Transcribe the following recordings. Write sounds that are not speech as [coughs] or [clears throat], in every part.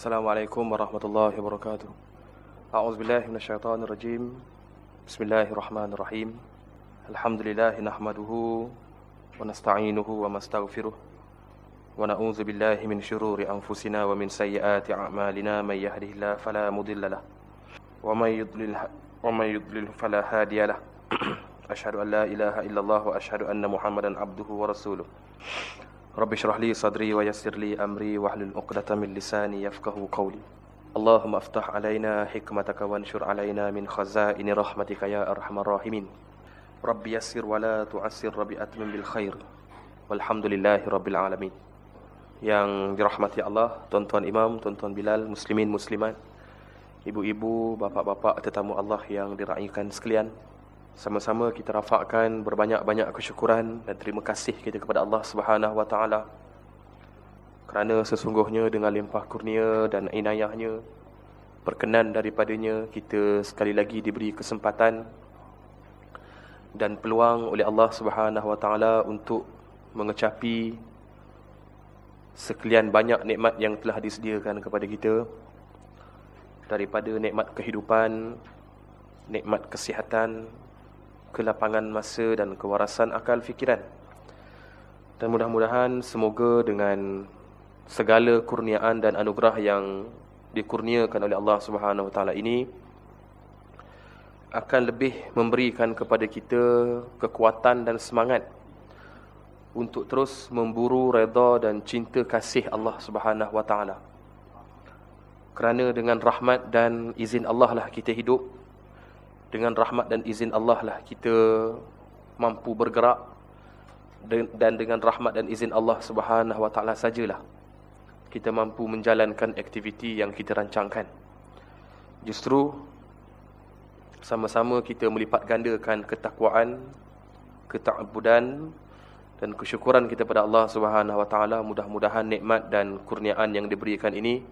السلام عليكم ورحمة الله وبركاته أعوذ بالله من الشيطان الرجيم بسم الله الرحمن الرحيم الحمد لله نحمده ونستعينه ونستغفره ونعوذ بالله من شرور أنفسنا ومن سيئات أعمالنا من يهده الله فلا مضل له ومن يضلل ومن يضلل فلا هادي له أشهد أن لا إله إلا الله وأشهد أن محمدا عبده ورسوله Rabbi syrah li sadri wa yassir li amri wa hlul uqdata min lisani yafkahu qawli. Allahumma aftah alayna hikmataka wa ansyur alayna min khazaini rahmatika ya arhamar rahimin. Rabbi yassir wa la tu'assir rabbi atmin bil khair. Walhamdulillahi rabbil alamin. Yang dirahmati Allah, tuan-tuan imam, tuan-tuan bilal, muslimin, muslimat Ibu-ibu, bapa-bapa, tetamu Allah yang diraihkan sekalian. Sama-sama kita rafakkan berbanyak-banyak kesyukuran dan terima kasih kita kepada Allah Subhanahu wa taala. Kerana sesungguhnya dengan limpah kurnia dan inayahnya perkenan daripadanya kita sekali lagi diberi kesempatan dan peluang oleh Allah Subhanahu wa taala untuk mengecapi sekalian banyak nikmat yang telah disediakan kepada kita daripada nikmat kehidupan, nikmat kesihatan, kelapangan masa dan kewarasan akal fikiran. Dan mudah-mudahan semoga dengan segala kurniaan dan anugerah yang dikurniakan oleh Allah Subhanahu Wa Taala ini akan lebih memberikan kepada kita kekuatan dan semangat untuk terus memburu redha dan cinta kasih Allah Subhanahu Wa Taala. Kerana dengan rahmat dan izin Allah lah kita hidup dengan rahmat dan izin Allah lah kita mampu bergerak dan dengan rahmat dan izin Allah Subhanahu wa taala sajalah kita mampu menjalankan aktiviti yang kita rancangkan. Justru sama-sama kita melipat gandakan ketakwaan, ketaabudan dan kesyukuran kita pada Allah Subhanahu wa taala mudah-mudahan nikmat dan kurniaan yang diberikan ini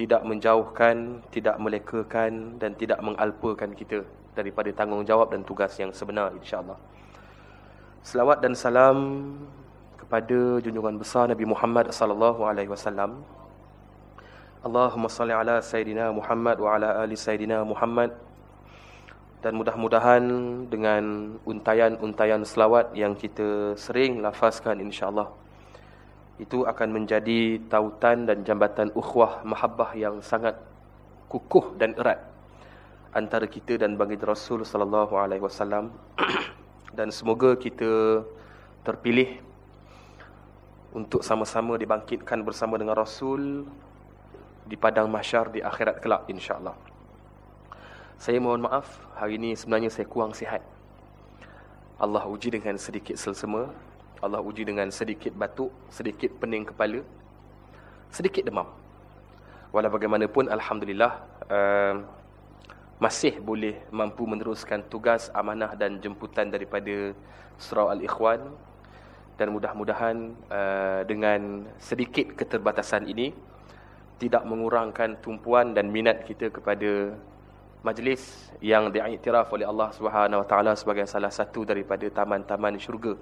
tidak menjauhkan, tidak melekakan dan tidak mengalpakan kita daripada tanggungjawab dan tugas yang sebenar insya-Allah. Selawat dan salam kepada junjungan besar Nabi Muhammad sallallahu alaihi wasallam. Allahumma salli ala sayidina Muhammad wa ala ali sayidina Muhammad. Dan mudah-mudahan dengan untayan-untayan selawat yang kita sering lafazkan insya-Allah itu akan menjadi tautan dan jambatan ukhuwah mahabbah yang sangat kukuh dan erat antara kita dan baginda Rasul sallallahu alaihi wasallam [clears throat] dan semoga kita terpilih untuk sama-sama dibangkitkan bersama dengan Rasul di padang mahsyar di akhirat kelak insya-Allah. Saya mohon maaf hari ini sebenarnya saya kurang sihat. Allah uji dengan sedikit selsema Allah uji dengan sedikit batuk, sedikit pening kepala, sedikit demam. Walau bagaimanapun, Alhamdulillah, uh, masih boleh mampu meneruskan tugas, amanah dan jemputan daripada Surah Al-Ikhwan. Dan mudah-mudahan uh, dengan sedikit keterbatasan ini, tidak mengurangkan tumpuan dan minat kita kepada majlis yang diiktiraf oleh Allah Subhanahu Wa Taala sebagai salah satu daripada taman-taman syurga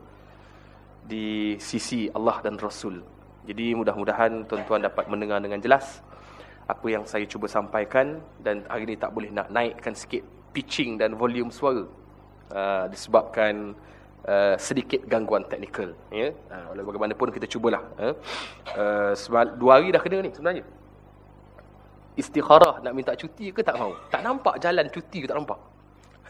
di sisi Allah dan Rasul. Jadi mudah-mudahan tuan-tuan dapat mendengar dengan jelas apa yang saya cuba sampaikan dan hari ini tak boleh nak naikkan sikit pitching dan volume suara uh, disebabkan uh, sedikit gangguan teknikal ya. Uh, bagaimanapun kita cubalah uh. Uh, sebab dua hari dah kena ni sebenarnya. Istikharah nak minta cuti ke tak mau? Tak nampak jalan cuti ke tak nampak?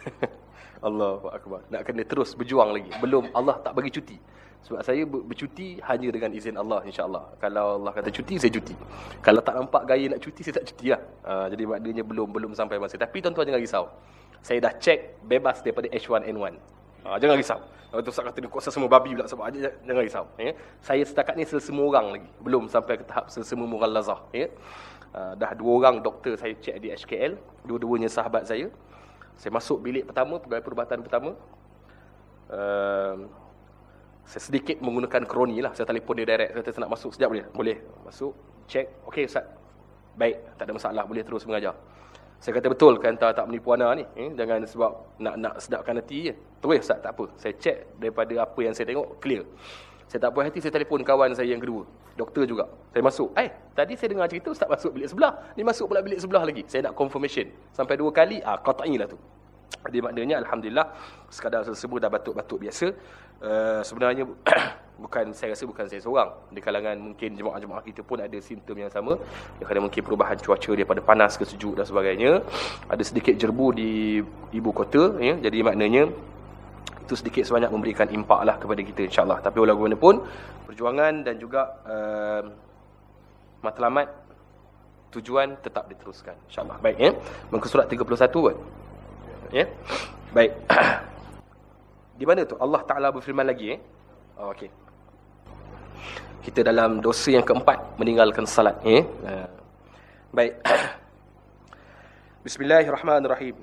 [laughs] Allahu akbar. Nak kena terus berjuang lagi. Belum Allah tak bagi cuti sebab saya bercuti hanya dengan izin Allah insya-Allah. Kalau Allah kata cuti saya cuti. Kalau tak nampak gaya nak cuti saya tak cuti lah. Uh, jadi maknanya belum belum sampai masa. Tapi tuan-tuan jangan risau. Saya dah check bebas daripada H1N1. Uh, jangan risau. Kalau tu kata dia kuasa semua babi pula sebab aja jangan risau ya. Saya setakat ni sesama orang lagi. Belum sampai ke tahap sesama mughalazah ya. Uh, dah dua orang doktor saya check di HKL, dua-duanya sahabat saya. Saya masuk bilik pertama, pegawai perubatan pertama. Uh, saya sedikit menggunakan kroni lah. Saya telefon dia direct. Saya kata, nak masuk sekejap boleh? Boleh. Masuk, check. Okey Ustaz. Baik, tak ada masalah. Boleh terus mengajar. Saya kata betul kan tak, menipu anak ni. Eh? Jangan sebab nak nak sedapkan hati je. Terus Ustaz, tak apa. Saya check daripada apa yang saya tengok, clear. Saya tak puas hati, saya telefon kawan saya yang kedua. Doktor juga. Saya masuk. Eh, tadi saya dengar cerita Ustaz masuk bilik sebelah. Ni masuk pula bilik sebelah lagi. Saya nak confirmation. Sampai dua kali, ah, qat'i lah tu. Jadi maknanya Alhamdulillah sekadar tersebut dah batuk-batuk biasa. Uh, sebenarnya [coughs] bukan saya rasa bukan saya seorang. Di kalangan mungkin jemaah-jemaah kita pun ada simptom yang sama. Kerana mungkin perubahan cuaca daripada panas ke sejuk dan sebagainya. Ada sedikit jerbu di ibu kota. Ya. Jadi maknanya itu sedikit sebanyak memberikan impak lah kepada kita insyaAllah. Tapi walaupun mana pun perjuangan dan juga uh, matlamat tujuan tetap diteruskan insyaAllah. Baik ya. Muka surat 31 buat. Ya. Baik. [coughs] Di mana tu? Allah Taala berfirman lagi eh. Oh, okey. Kita dalam dosa yang keempat meninggalkan salat eh. Uh, baik. [coughs] Bismillahirrahmanirrahim.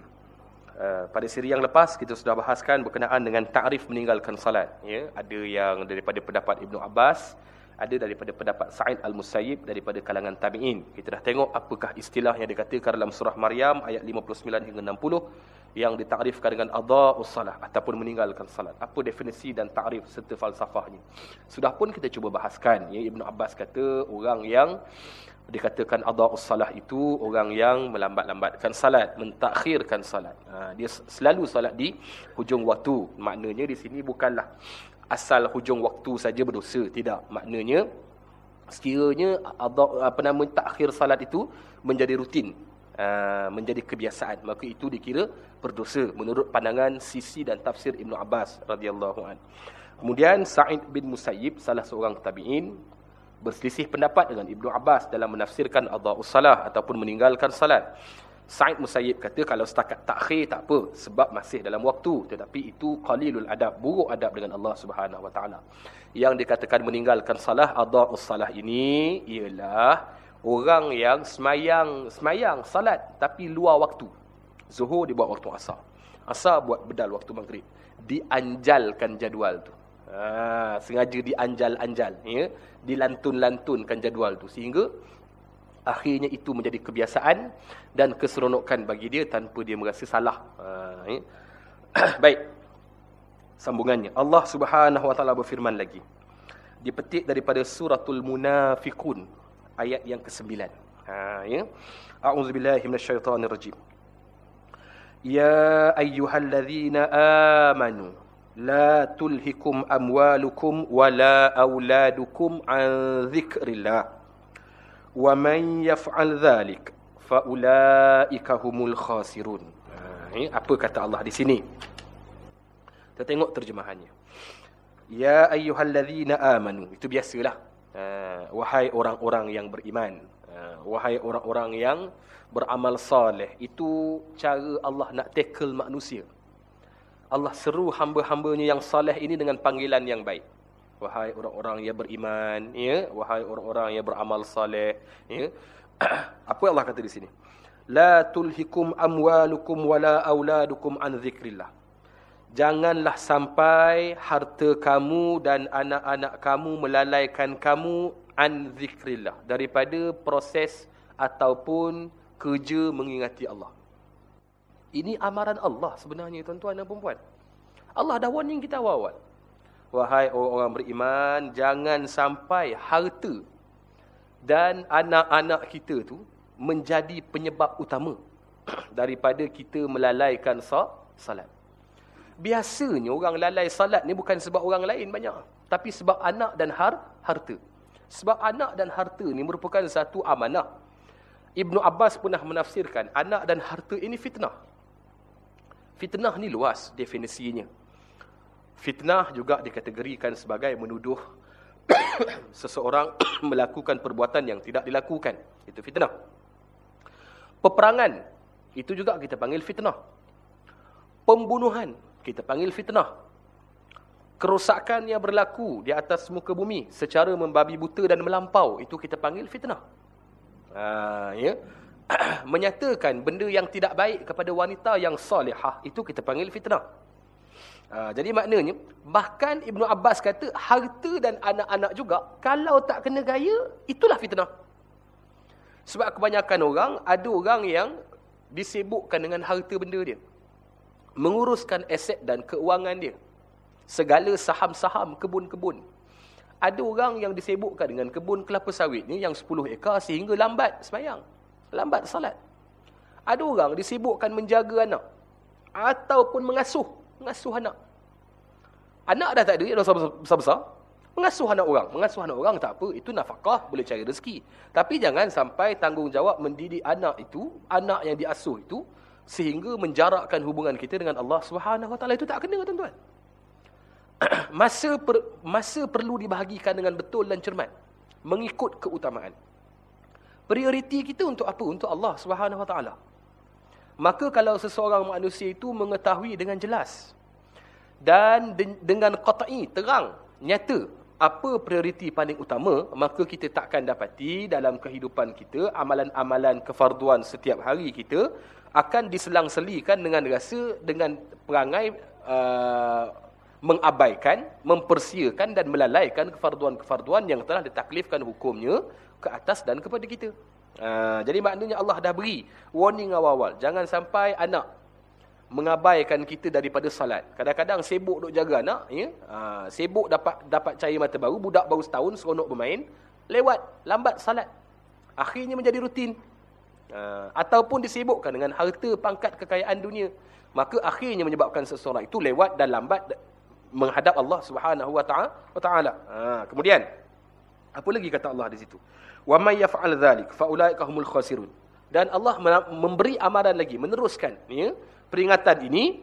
Uh, pada siri yang lepas kita sudah bahaskan berkenaan dengan takrif meninggalkan salat ya ada yang daripada pendapat Ibnu Abbas ada daripada pendapat Sa'id Al-Musayyib daripada kalangan tabi'in kita dah tengok apakah istilah yang dikatakan dalam surah Maryam ayat 59 hingga 60 yang ditakrifkan dengan adha'us salah ataupun meninggalkan salat. Apa definisi dan takrif serta falsafahnya. Sudah pun kita cuba bahaskan. Ya, Ibn Abbas kata orang yang dikatakan adha'us salah itu orang yang melambat-lambatkan salat, mentakhirkan salat. Ha, dia selalu salat di hujung waktu. Maknanya di sini bukanlah asal hujung waktu saja berdosa. Tidak. Maknanya sekiranya apa nama takhir salat itu menjadi rutin Uh, menjadi kebiasaan maka itu dikira berdosa menurut pandangan sisi dan tafsir Ibnu Abbas radhiyallahu an. Kemudian Sa'id bin Musayyib salah seorang tabi'in berselisih pendapat dengan Ibnu Abbas dalam menafsirkan adha'us salah ataupun meninggalkan salat. Sa'id Musayyib kata kalau setakat takhir tak apa sebab masih dalam waktu tetapi itu qalilul adab buruk adab dengan Allah Subhanahu wa taala. Yang dikatakan meninggalkan salah adha'us salah ini ialah orang yang semayang semayang salat tapi luar waktu. Zuhur dibuat waktu asar. Asar buat bedal waktu maghrib. Dianjalkan jadual tu. Ha, sengaja dianjal-anjal. Ya? Dilantun-lantunkan jadual tu. Sehingga akhirnya itu menjadi kebiasaan dan keseronokan bagi dia tanpa dia merasa salah. Ha, [clears throat] ya? Baik. Sambungannya. Allah subhanahu wa ta'ala berfirman lagi. Dipetik daripada suratul munafikun ayat yang ke-9. Ha ya. A'udzubillahi minasyaitonirrajim. Ya ayyuhalladzina amanu la tulhikum amwalukum wala auladukum an dzikrillah. Wa man yaf'al dzalik fa ulaika humul khasirun. Ha, ya. apa kata Allah di sini? Kita tengok terjemahannya. Ya ayyuhalladzina amanu. Itu biasalah. Uh, wahai orang-orang yang beriman uh, wahai orang-orang yang beramal saleh itu cara Allah nak tackle manusia Allah seru hamba-hambanya yang saleh ini dengan panggilan yang baik wahai orang-orang yang beriman ya. Wahai orang-orang yang beramal saleh ya. [clears throat] Apa Allah kata di sini? La tulhikum amwalukum wala auladukum an zikrillah. Janganlah sampai harta kamu dan anak-anak kamu melalaikan kamu an zikrillah. Daripada proses ataupun kerja mengingati Allah. Ini amaran Allah sebenarnya tuan-tuan dan puan Allah dah warning kita awal-awal. Wahai orang-orang beriman, jangan sampai harta dan anak-anak kita tu menjadi penyebab utama [clears throat] daripada kita melalaikan salat. Biasanya orang lalai salat ni bukan sebab orang lain banyak. Tapi sebab anak dan har harta. Sebab anak dan harta ni merupakan satu amanah. Ibnu Abbas pernah menafsirkan, anak dan harta ini fitnah. Fitnah ni luas definisinya. Fitnah juga dikategorikan sebagai menuduh [coughs] seseorang [coughs] melakukan perbuatan yang tidak dilakukan. Itu fitnah. Peperangan, itu juga kita panggil fitnah. Pembunuhan, kita panggil fitnah. Kerosakan yang berlaku di atas muka bumi secara membabi buta dan melampau, itu kita panggil fitnah. Ha, ya? [coughs] Menyatakan benda yang tidak baik kepada wanita yang salihah, itu kita panggil fitnah. Ha, jadi maknanya, bahkan Ibnu Abbas kata, harta dan anak-anak juga, kalau tak kena gaya, itulah fitnah. Sebab kebanyakan orang, ada orang yang disibukkan dengan harta benda dia menguruskan aset dan keuangan dia. Segala saham-saham kebun-kebun. Ada orang yang disebukkan dengan kebun kelapa sawit ni yang 10 ekar sehingga lambat semayang. Lambat salat. Ada orang disebukkan menjaga anak. Ataupun mengasuh. Mengasuh anak. Anak dah tak ada, dah besar-besar. Mengasuh anak orang. Mengasuh anak orang tak apa. Itu nafkah, boleh cari rezeki. Tapi jangan sampai tanggungjawab mendidik anak itu, anak yang diasuh itu, sehingga menjarakkan hubungan kita dengan Allah Taala itu tak kena tuan-tuan. [clears throat] masa per, masa perlu dibahagikan dengan betul dan cermat mengikut keutamaan prioriti kita untuk apa untuk Allah Taala maka kalau seseorang manusia itu mengetahui dengan jelas dan de, dengan qat'i terang nyata apa prioriti paling utama maka kita takkan dapati dalam kehidupan kita amalan-amalan kefarduan setiap hari kita akan diselang-selikan dengan rasa dengan perangai uh, mengabaikan, mempersiakan dan melalaikan kefarduan-kefarduan yang telah ditaklifkan hukumnya ke atas dan kepada kita. Ha, jadi maknanya Allah dah beri warning awal-awal. Jangan sampai anak mengabaikan kita daripada salat. Kadang-kadang sibuk duk jaga anak. Ya? Ha, sibuk dapat dapat cahaya mata baru. Budak baru setahun seronok bermain. Lewat. Lambat salat. Akhirnya menjadi rutin. Ha, ataupun disibukkan dengan harta pangkat kekayaan dunia. Maka akhirnya menyebabkan seseorang itu lewat dan lambat menghadap Allah Subhanahu wa taala. Ha, kemudian apa lagi kata Allah di situ? Wa may yaf'al dzalik fa ulaika humul khasirun. Dan Allah memberi amaran lagi, meneruskan ya, peringatan ini.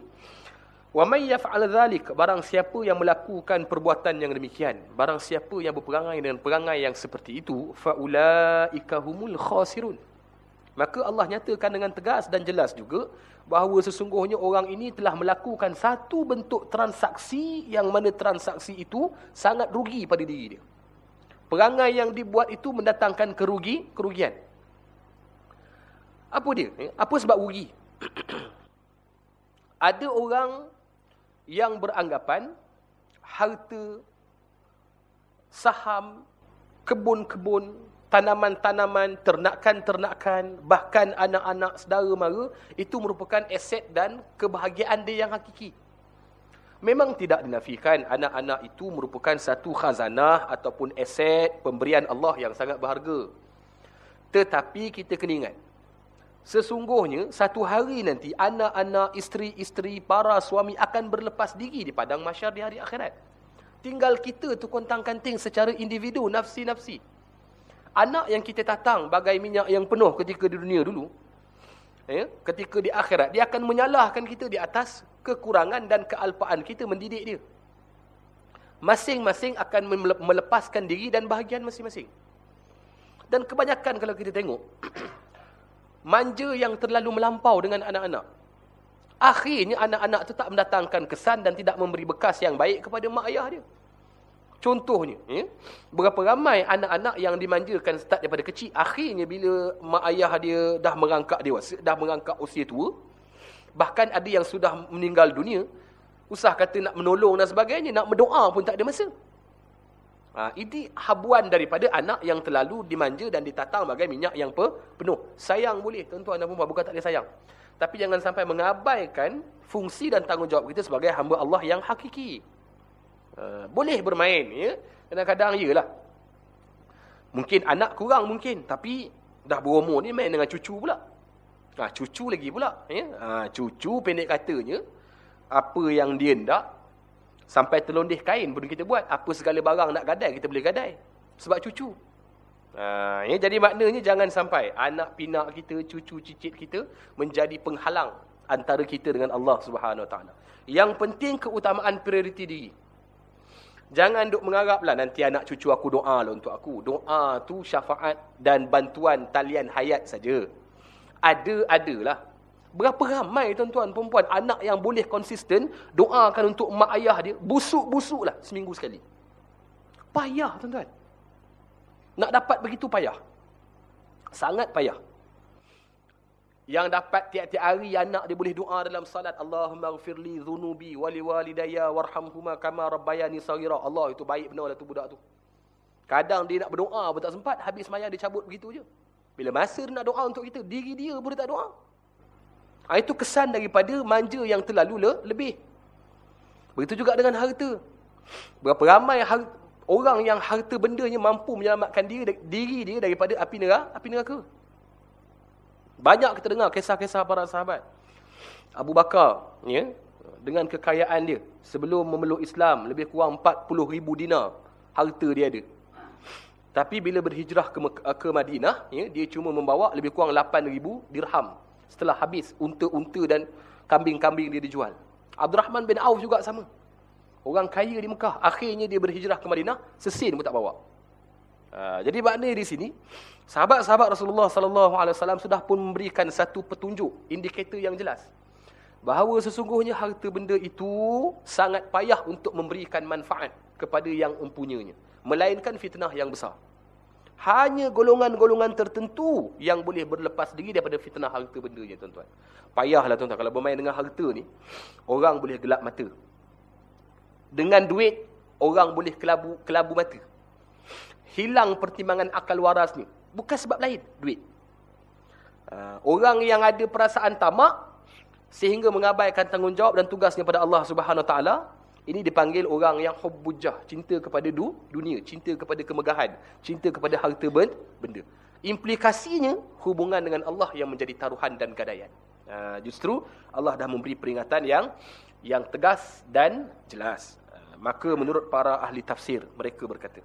Wa may yaf'al dzalik barang siapa yang melakukan perbuatan yang demikian, barang siapa yang berperangai dengan perangai yang seperti itu, fa ulaika humul khasirun. Maka Allah nyatakan dengan tegas dan jelas juga bahawa sesungguhnya orang ini telah melakukan satu bentuk transaksi yang mana transaksi itu sangat rugi pada diri dia. Perangai yang dibuat itu mendatangkan kerugi, kerugian. Apa dia? Eh, apa sebab rugi? [clears throat] Ada orang yang beranggapan harta, saham, kebun-kebun, tanaman-tanaman, ternakan-ternakan, bahkan anak-anak saudara mara, itu merupakan aset dan kebahagiaan dia yang hakiki. Memang tidak dinafikan anak-anak itu merupakan satu khazanah ataupun aset pemberian Allah yang sangat berharga. Tetapi kita kena ingat, sesungguhnya satu hari nanti anak-anak, isteri-isteri, para suami akan berlepas diri di padang masyar di hari akhirat. Tinggal kita tu kontang kanting secara individu, nafsi-nafsi. Anak yang kita tatang bagai minyak yang penuh ketika di dunia dulu. Ya, ketika di akhirat, dia akan menyalahkan kita di atas kekurangan dan kealpaan kita mendidik dia. Masing-masing akan melepaskan diri dan bahagian masing-masing. Dan kebanyakan kalau kita tengok, [clears throat] manja yang terlalu melampau dengan anak-anak. Akhirnya anak-anak itu tak mendatangkan kesan dan tidak memberi bekas yang baik kepada mak ayah dia. Contohnya, ya, berapa ramai anak-anak yang dimanjakan start daripada kecil, akhirnya bila mak ayah dia dah merangkak dewasa, dah merangkak usia tua, bahkan ada yang sudah meninggal dunia, usah kata nak menolong dan sebagainya, nak berdoa pun tak ada masa. Ha, ini habuan daripada anak yang terlalu dimanja dan ditatang bagai minyak yang penuh. Sayang boleh, tuan-tuan dan puan bukan tak ada sayang. Tapi jangan sampai mengabaikan fungsi dan tanggungjawab kita sebagai hamba Allah yang hakiki. Uh, boleh bermain ya kadang-kadang iyalah mungkin anak kurang mungkin tapi dah berumur ni main dengan cucu pula ha, cucu lagi pula ya. Ha, cucu pendek katanya apa yang dia ndak sampai terlondeh kain pun kita buat. Apa segala barang nak gadai kita boleh gadai. Sebab cucu. Ha, ya jadi maknanya jangan sampai anak pinak kita cucu cicit kita menjadi penghalang antara kita dengan Allah Subhanahu Taala. Yang penting keutamaan prioriti diri. Jangan duk mengharaplah nanti anak cucu aku doa lah untuk aku. Doa tu syafaat dan bantuan talian hayat saja. Ada-adalah. Berapa ramai tuan-tuan perempuan anak yang boleh konsisten doakan untuk mak ayah dia. Busuk-busuk lah seminggu sekali. Payah tuan-tuan. Nak dapat begitu payah. Sangat payah yang dapat tiap-tiap hari anak dia boleh doa dalam salat Allahumma ghfirli dhunubi wali walidayya warhamhuma kama rabbayani saghira Allah itu baik benar lah tu budak tu kadang dia nak berdoa pun tak sempat habis sembahyang dia cabut begitu je bila masa dia nak doa untuk kita diri dia pun tak doa ha, itu kesan daripada manja yang terlalu le, lebih begitu juga dengan harta berapa ramai orang yang harta bendanya mampu menyelamatkan diri, diri dia daripada api neraka, api neraka. Banyak kita dengar kisah-kisah para sahabat. Abu Bakar, ya, dengan kekayaan dia, sebelum memeluk Islam, lebih kurang 40 ribu dinar harta dia ada. Tapi bila berhijrah ke, ke Madinah, ya, dia cuma membawa lebih kurang 8 ribu dirham. Setelah habis unta-unta dan kambing-kambing dia dijual. Abdul Rahman bin Auf juga sama. Orang kaya di Mekah. Akhirnya dia berhijrah ke Madinah, sesin pun tak bawa. Ha, jadi maknanya di sini, sahabat-sahabat Rasulullah sallallahu alaihi wasallam sudah pun memberikan satu petunjuk, indikator yang jelas bahawa sesungguhnya harta benda itu sangat payah untuk memberikan manfaat kepada yang mempunyainya, melainkan fitnah yang besar. Hanya golongan-golongan tertentu yang boleh berlepas diri daripada fitnah harta bendanya, tuan-tuan. Payahlah tuan-tuan kalau bermain dengan harta ni, orang boleh gelap mata. Dengan duit, orang boleh kelabu kelabu mata hilang pertimbangan akal waras ni. Bukan sebab lain, duit. Uh, orang yang ada perasaan tamak, sehingga mengabaikan tanggungjawab dan tugasnya pada Allah Subhanahu Taala, ini dipanggil orang yang hubbujah, cinta kepada du, dunia, cinta kepada kemegahan, cinta kepada harta benda. Implikasinya, hubungan dengan Allah yang menjadi taruhan dan gadaian. Uh, justru, Allah dah memberi peringatan yang yang tegas dan jelas. Uh, maka menurut para ahli tafsir, mereka berkata,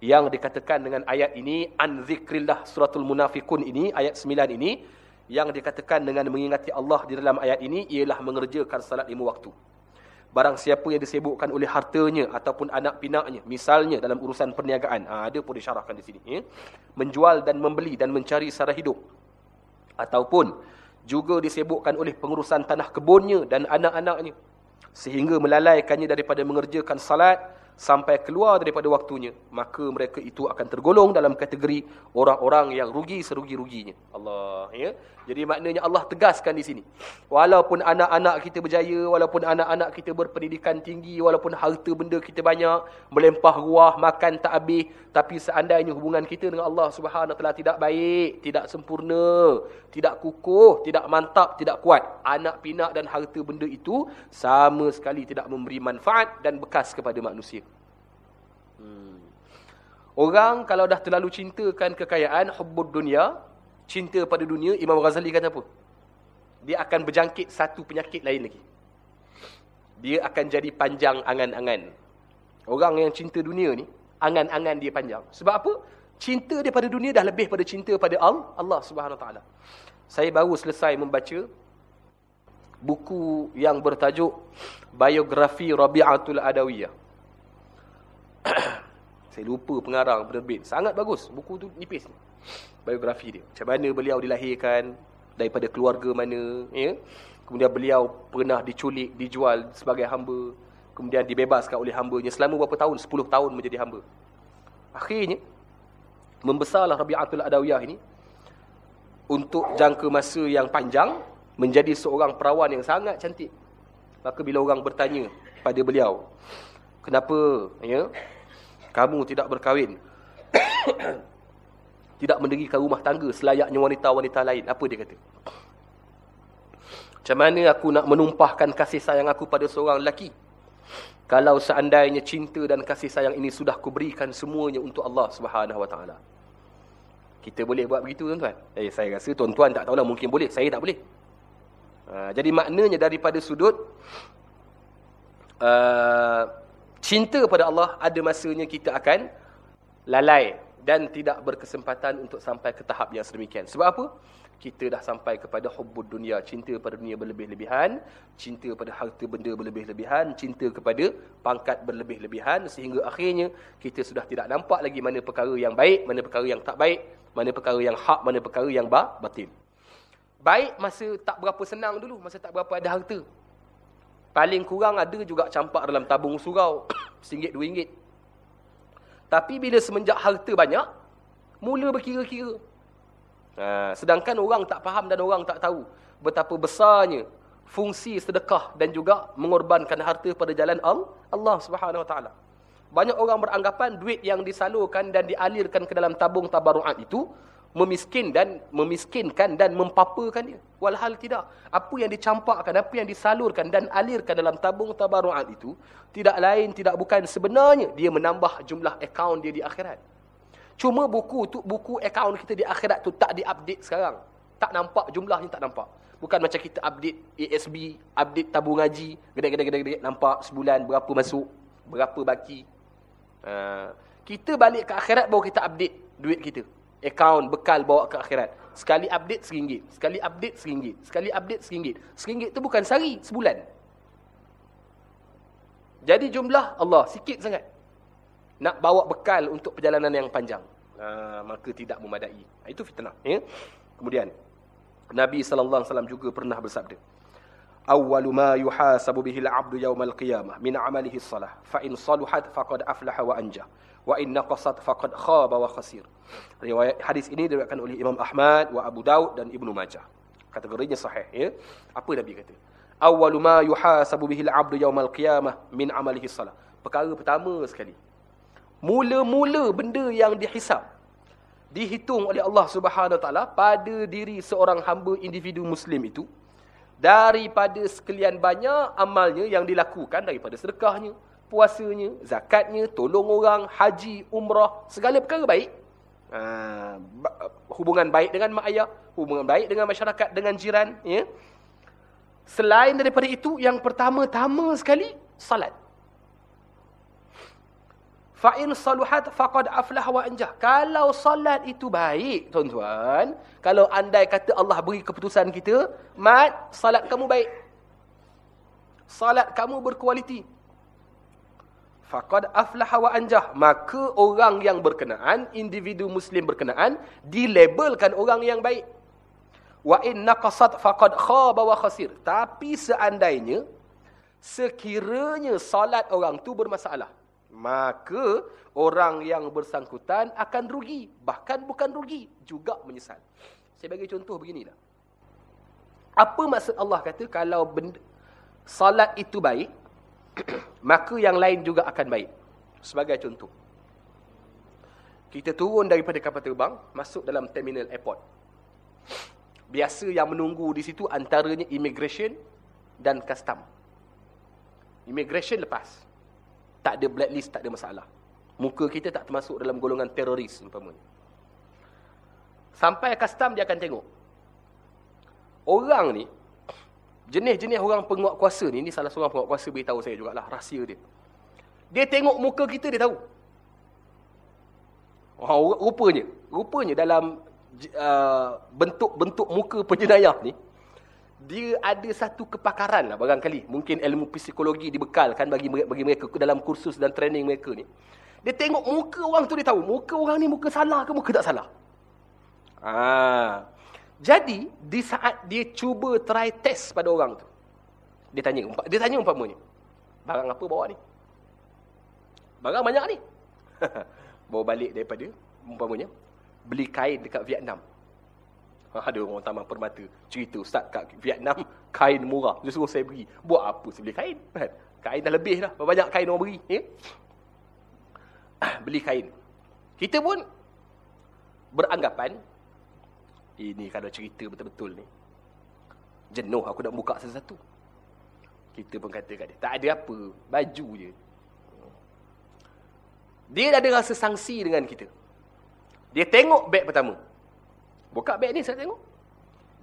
yang dikatakan dengan ayat ini an zikrillah suratul munafikun ini ayat 9 ini yang dikatakan dengan mengingati Allah di dalam ayat ini ialah mengerjakan salat lima waktu barang siapa yang disebutkan oleh hartanya ataupun anak pinaknya misalnya dalam urusan perniagaan ha, ada pun disyarahkan di sini ya. menjual dan membeli dan mencari sara hidup ataupun juga disebutkan oleh pengurusan tanah kebunnya dan anak-anaknya sehingga melalaikannya daripada mengerjakan salat sampai keluar daripada waktunya, maka mereka itu akan tergolong dalam kategori orang-orang yang rugi serugi-ruginya. Allah, ya. Jadi maknanya Allah tegaskan di sini. Walaupun anak-anak kita berjaya, walaupun anak-anak kita berpendidikan tinggi, walaupun harta benda kita banyak, melempah ruah, makan tak habis, tapi seandainya hubungan kita dengan Allah Subhanahu taala tidak baik, tidak sempurna, tidak kukuh, tidak mantap, tidak kuat, anak pinak dan harta benda itu sama sekali tidak memberi manfaat dan bekas kepada manusia. Orang kalau dah terlalu cintakan kekayaan, hubbud dunia, cinta pada dunia, Imam Ghazali kata apa? Dia akan berjangkit satu penyakit lain lagi. Dia akan jadi panjang angan-angan. Orang yang cinta dunia ni, angan-angan dia panjang. Sebab apa? Cinta dia pada dunia dah lebih pada cinta pada Allah Subhanahu Taala. Saya baru selesai membaca buku yang bertajuk Biografi Rabi'atul Adawiyah. Saya lupa pengarang penerbit. Sangat bagus. Buku tu nipis. Biografi dia. Macam mana beliau dilahirkan. Daripada keluarga mana. Ya? Kemudian beliau pernah diculik, dijual sebagai hamba. Kemudian dibebaskan oleh hambanya. Selama berapa tahun? 10 tahun menjadi hamba. Akhirnya, membesarlah Rabi'atul Adawiyah ini. Untuk jangka masa yang panjang. Menjadi seorang perawan yang sangat cantik. Maka bila orang bertanya pada beliau. Kenapa? Ya? Kamu tidak berkahwin. [coughs] Tidak mendirikan rumah tangga selayaknya wanita-wanita lain. Apa dia kata? Macam mana aku nak menumpahkan kasih sayang aku pada seorang lelaki? Kalau seandainya cinta dan kasih sayang ini sudah kuberikan semuanya untuk Allah Subhanahu wa taala. Kita boleh buat begitu tuan-tuan? Eh saya rasa tuan-tuan tak tahulah mungkin boleh. Saya tak boleh. Ha, jadi maknanya daripada sudut uh, cinta pada Allah ada masanya kita akan lalai dan tidak berkesempatan untuk sampai ke tahap yang sedemikian. Sebab apa? Kita dah sampai kepada hubbud dunia, cinta pada dunia berlebih-lebihan, cinta pada harta benda berlebih-lebihan, cinta kepada pangkat berlebih-lebihan sehingga akhirnya kita sudah tidak nampak lagi mana perkara yang baik, mana perkara yang tak baik, mana perkara yang hak, mana perkara yang batil. Baik masa tak berapa senang dulu, masa tak berapa ada harta. Paling kurang ada juga campak dalam tabung surau. [coughs] RM1, RM2. Tapi bila semenjak harta banyak, mula berkira-kira. Ha, sedangkan orang tak faham dan orang tak tahu betapa besarnya fungsi sedekah dan juga mengorbankan harta pada jalan Allah Subhanahu Wa Taala. Banyak orang beranggapan duit yang disalurkan dan dialirkan ke dalam tabung tabaruat itu memiskin dan memiskinkan dan mempapakan dia. Walhal tidak. Apa yang dicampakkan, apa yang disalurkan dan alirkan dalam tabung tabaruat itu tidak lain tidak bukan sebenarnya dia menambah jumlah akaun dia di akhirat. Cuma buku tu buku akaun kita di akhirat tu tak diupdate sekarang. Tak nampak jumlahnya tak nampak. Bukan macam kita update ASB, update tabung ngaji, gede-gede-gede nampak sebulan berapa masuk, berapa baki. Uh, kita balik ke akhirat baru kita update duit kita. Akaun bekal bawa ke akhirat. Sekali update seringgit. Sekali update seringgit. Sekali update seringgit. Seringgit tu bukan sehari, sebulan. Jadi jumlah Allah sikit sangat. Nak bawa bekal untuk perjalanan yang panjang. Uh, maka tidak memadai. Itu fitnah. Ya? Kemudian. Nabi SAW juga pernah bersabda. Awwalu ma yuhasabu bihi al-'abdu yawm al-qiyamah min 'amalihi as-salah fa in saluhat faqad aflaha wa anja wa in naqasat faqad khaba wa khasir. Riwayat hadis ini diriwayatkan oleh Imam Ahmad wa Abu Daud dan Ibnu Majah. Kategorinya sahih ya. Apa Nabi kata? Awwalu ma yuhasabu bihi al-'abdu yawm al-qiyamah min 'amalihi as-salah. Perkara pertama sekali. Mula-mula benda yang dihisap dihitung oleh Allah Subhanahu taala pada diri seorang hamba individu muslim itu daripada sekalian banyak amalnya yang dilakukan daripada sedekahnya, puasanya, zakatnya, tolong orang, haji, umrah, segala perkara baik. Ha, hubungan baik dengan mak ayah, hubungan baik dengan masyarakat, dengan jiran, ya. Selain daripada itu, yang pertama-tama sekali salat. Fa'in saluhat faqad aflah wa anjah. Kalau salat itu baik, tuan-tuan. Kalau andai kata Allah beri keputusan kita, mat, salat kamu baik. Salat kamu berkualiti. Faqad aflah wa anjah. Maka orang yang berkenaan, individu muslim berkenaan, dilabelkan orang yang baik. Wa in naqasat faqad khaba wa khasir. Tapi seandainya, sekiranya salat orang tu bermasalah maka orang yang bersangkutan akan rugi. Bahkan bukan rugi, juga menyesal. Saya bagi contoh beginilah. Apa maksud Allah kata kalau benda, salat itu baik, [clears throat] maka yang lain juga akan baik. Sebagai contoh. Kita turun daripada kapal terbang, masuk dalam terminal airport. Biasa yang menunggu di situ antaranya immigration dan custom. Immigration lepas tak ada blacklist, tak ada masalah. Muka kita tak termasuk dalam golongan teroris umpamanya. Sampai custom dia akan tengok. Orang ni, jenis-jenis orang penguat kuasa ni, ni salah seorang penguat kuasa beritahu saya jugalah, rahsia dia. Dia tengok muka kita, dia tahu. Oh, rupanya, rupanya dalam uh, bentuk-bentuk uh, muka penjenayah ni, dia ada satu kepakaran lah barangkali. Mungkin ilmu psikologi dibekalkan bagi, bagi mereka dalam kursus dan training mereka ni. Dia tengok muka orang tu dia tahu. Muka orang ni muka salah ke muka tak salah. Ha. Jadi, di saat dia cuba try test pada orang tu. Dia tanya, dia tanya umpamanya. Barang apa bawa ni? Barang banyak ni. [laughs] bawa balik daripada umpamanya. Beli kain dekat Vietnam. Ada orang taman permata cerita ustaz kat Vietnam kain murah. Dia suruh saya beri. Buat apa saya beli kain? Kan? Kain dah lebih dah. Banyak kain orang beri. Ya? [clears throat] Beli kain. Kita pun beranggapan ini kalau cerita betul-betul ni. Jenuh aku nak buka satu-satu. Kita pun kata kat dia. Tak ada apa. Baju je. Dia ada rasa sangsi dengan kita. Dia tengok beg pertama. Buka beg ni saya tengok.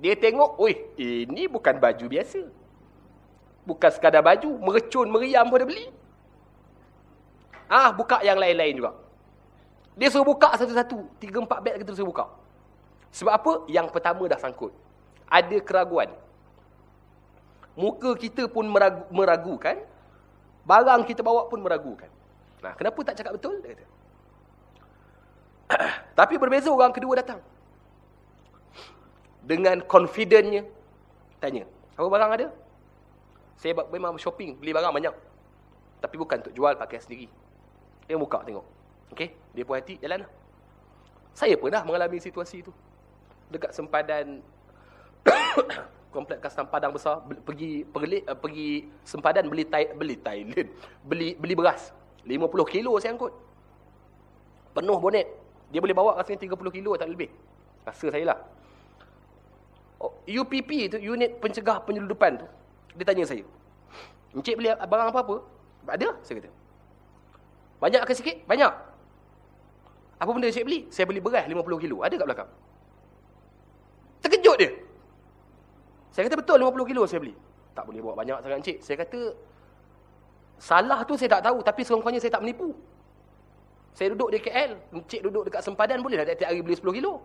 Dia tengok, oi, ini bukan baju biasa. Bukan sekadar baju, merecun, meriam pun dia beli. Ah, buka yang lain-lain juga. Dia suruh buka satu-satu. Tiga, empat beg kita suruh buka. Sebab apa? Yang pertama dah sangkut. Ada keraguan. Muka kita pun meragu, meragukan. Barang kita bawa pun meragukan. Nah, kenapa tak cakap betul? Dia kata. [clears throat] Tapi berbeza orang kedua datang dengan confidentnya tanya, apa barang ada? Saya memang shopping, beli barang banyak. Tapi bukan untuk jual, pakai sendiri. Dia buka tengok. Okey, dia puas hati, jalan lah. Saya pernah mengalami situasi itu. Dekat sempadan [coughs] komplek custom Padang besar, pergi pergi, uh, pergi sempadan beli thai, beli Thailand, beli beli beras. 50 kilo saya angkut. Penuh bonet. Dia boleh bawa rasanya 30 kilo tak lebih. Rasa saya lah. UPP oh, tu, unit pencegah penyeludupan tu, dia tanya saya. Encik beli barang apa-apa? Ada, saya kata. Banyak ke sikit? Banyak. Apa benda encik beli? Saya beli beras 50 kilo. Ada kat belakang. Terkejut dia. Saya kata betul 50 kilo saya beli. Tak boleh bawa banyak sangat encik. Saya kata, salah tu saya tak tahu. Tapi sekurang-kurangnya saya tak menipu. Saya duduk di KL. Encik duduk dekat sempadan boleh tak tiap hari beli 10 kilo?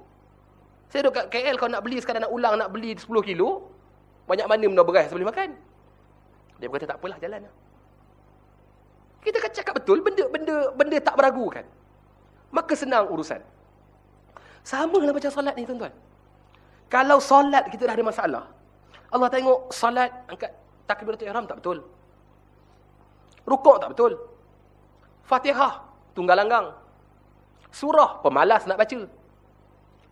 Saya duduk kat KL kalau nak beli sekarang nak ulang nak beli 10 kilo. Banyak mana benda beras boleh makan? Dia berkata tak apalah jalan lah. Kita kan cakap betul benda benda benda tak beragukan. Maka senang urusan. Sama lah macam solat ni tuan-tuan. Kalau solat kita dah ada masalah. Allah tengok solat angkat takbiratul ihram tak betul. Rukuk tak betul. Fatihah tunggal langgang. Surah pemalas nak baca.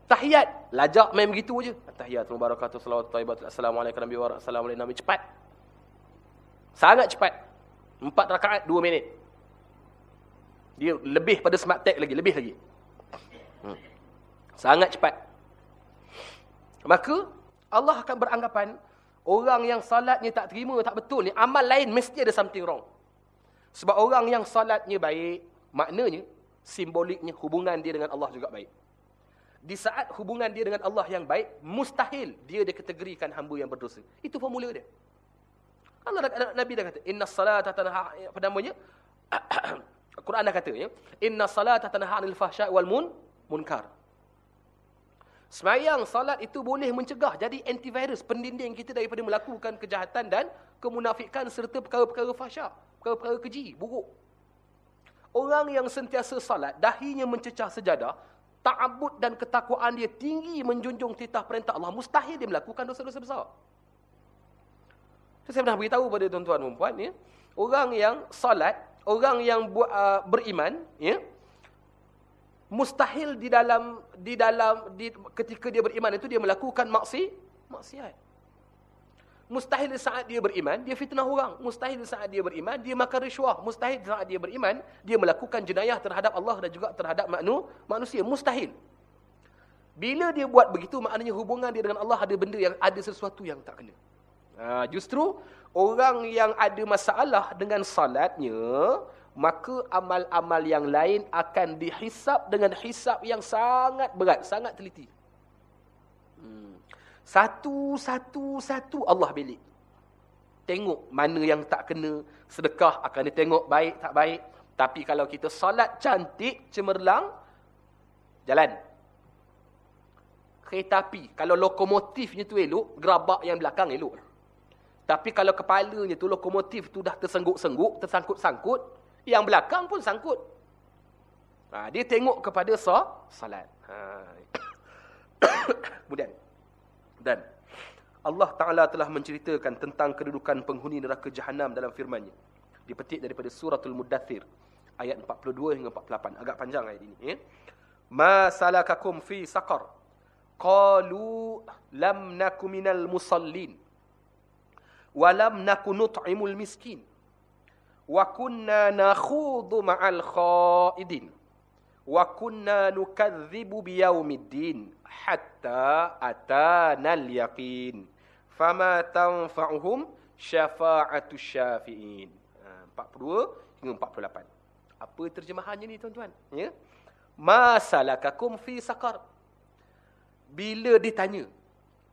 Tahiyat, lajak main begitu aje. Tahiyat mubarakatuh salawat thayyibat assalamualaikum nabi wa assalamualaikum nabi cepat. Sangat cepat. Empat rakaat, dua minit. Dia lebih pada smart tag lagi, lebih lagi. Hmm. Sangat cepat. Maka Allah akan beranggapan orang yang salatnya tak terima, tak betul ni amal lain mesti ada something wrong. Sebab orang yang salatnya baik, maknanya simboliknya hubungan dia dengan Allah juga baik di saat hubungan dia dengan Allah yang baik, mustahil dia dikategorikan hamba yang berdosa. Itu formula dia. Allah Nabi dah kata, "Inna salata tanha" apa namanya? [clears throat] Quran dah kata ya, "Inna salata tanha 'anil fahsya'i wal mun munkar." Semayang salat itu boleh mencegah jadi antivirus pendinding kita daripada melakukan kejahatan dan kemunafikan serta perkara-perkara fahsyak, perkara-perkara keji, buruk. Orang yang sentiasa salat, dahinya mencecah sejadah, ta'abud dan ketakwaan dia tinggi menjunjung titah perintah Allah, mustahil dia melakukan dosa-dosa besar. Saya pernah beritahu pada tuan-tuan dan puan, ya, orang yang salat, orang yang buat, uh, beriman, ya, mustahil di dalam di dalam di, ketika dia beriman itu dia melakukan maksi, maksiat. Mustahil saat dia beriman, dia fitnah orang. Mustahil saat dia beriman, dia makan risuah. Mustahil saat dia beriman, dia melakukan jenayah terhadap Allah dan juga terhadap manusia. Mustahil. Bila dia buat begitu, maknanya hubungan dia dengan Allah ada benda yang ada sesuatu yang tak kena. Ha, justru, orang yang ada masalah dengan salatnya, maka amal-amal yang lain akan dihisap dengan hisap yang sangat berat, sangat teliti. Satu, satu, satu Allah belik. Tengok mana yang tak kena. Sedekah akan dia tengok baik tak baik. Tapi kalau kita salat cantik, cemerlang, jalan. Kereta api. Kalau lokomotifnya tu elok, gerabak yang belakang elok. Tapi kalau kepalanya tu, lokomotif tu dah tersengguk-sengguk, tersangkut-sangkut, yang belakang pun sangkut. Ha, dia tengok kepada sah, salat. Ha. [coughs] Kemudian. Dan Allah Ta'ala telah menceritakan tentang kedudukan penghuni neraka jahanam dalam firmannya. Dipetik daripada suratul Muddathir. Ayat 42 hingga 48. Agak panjang ayat ini. Ya? Ma salakakum fi saqar. Qalu lam naku minal musallin. Wa lam naku nut'imul miskin. Wa kunna nakhudu ma'al khaidin. Wa kunna nukadzibu biyaumiddin hatta atanal yaqin. Fama tanfa'uhum syafa'atu syafi'in. 42 hingga 48 apa terjemahannya ni tuan-tuan? Ya? Masalakakum fi saqar. Bila ditanya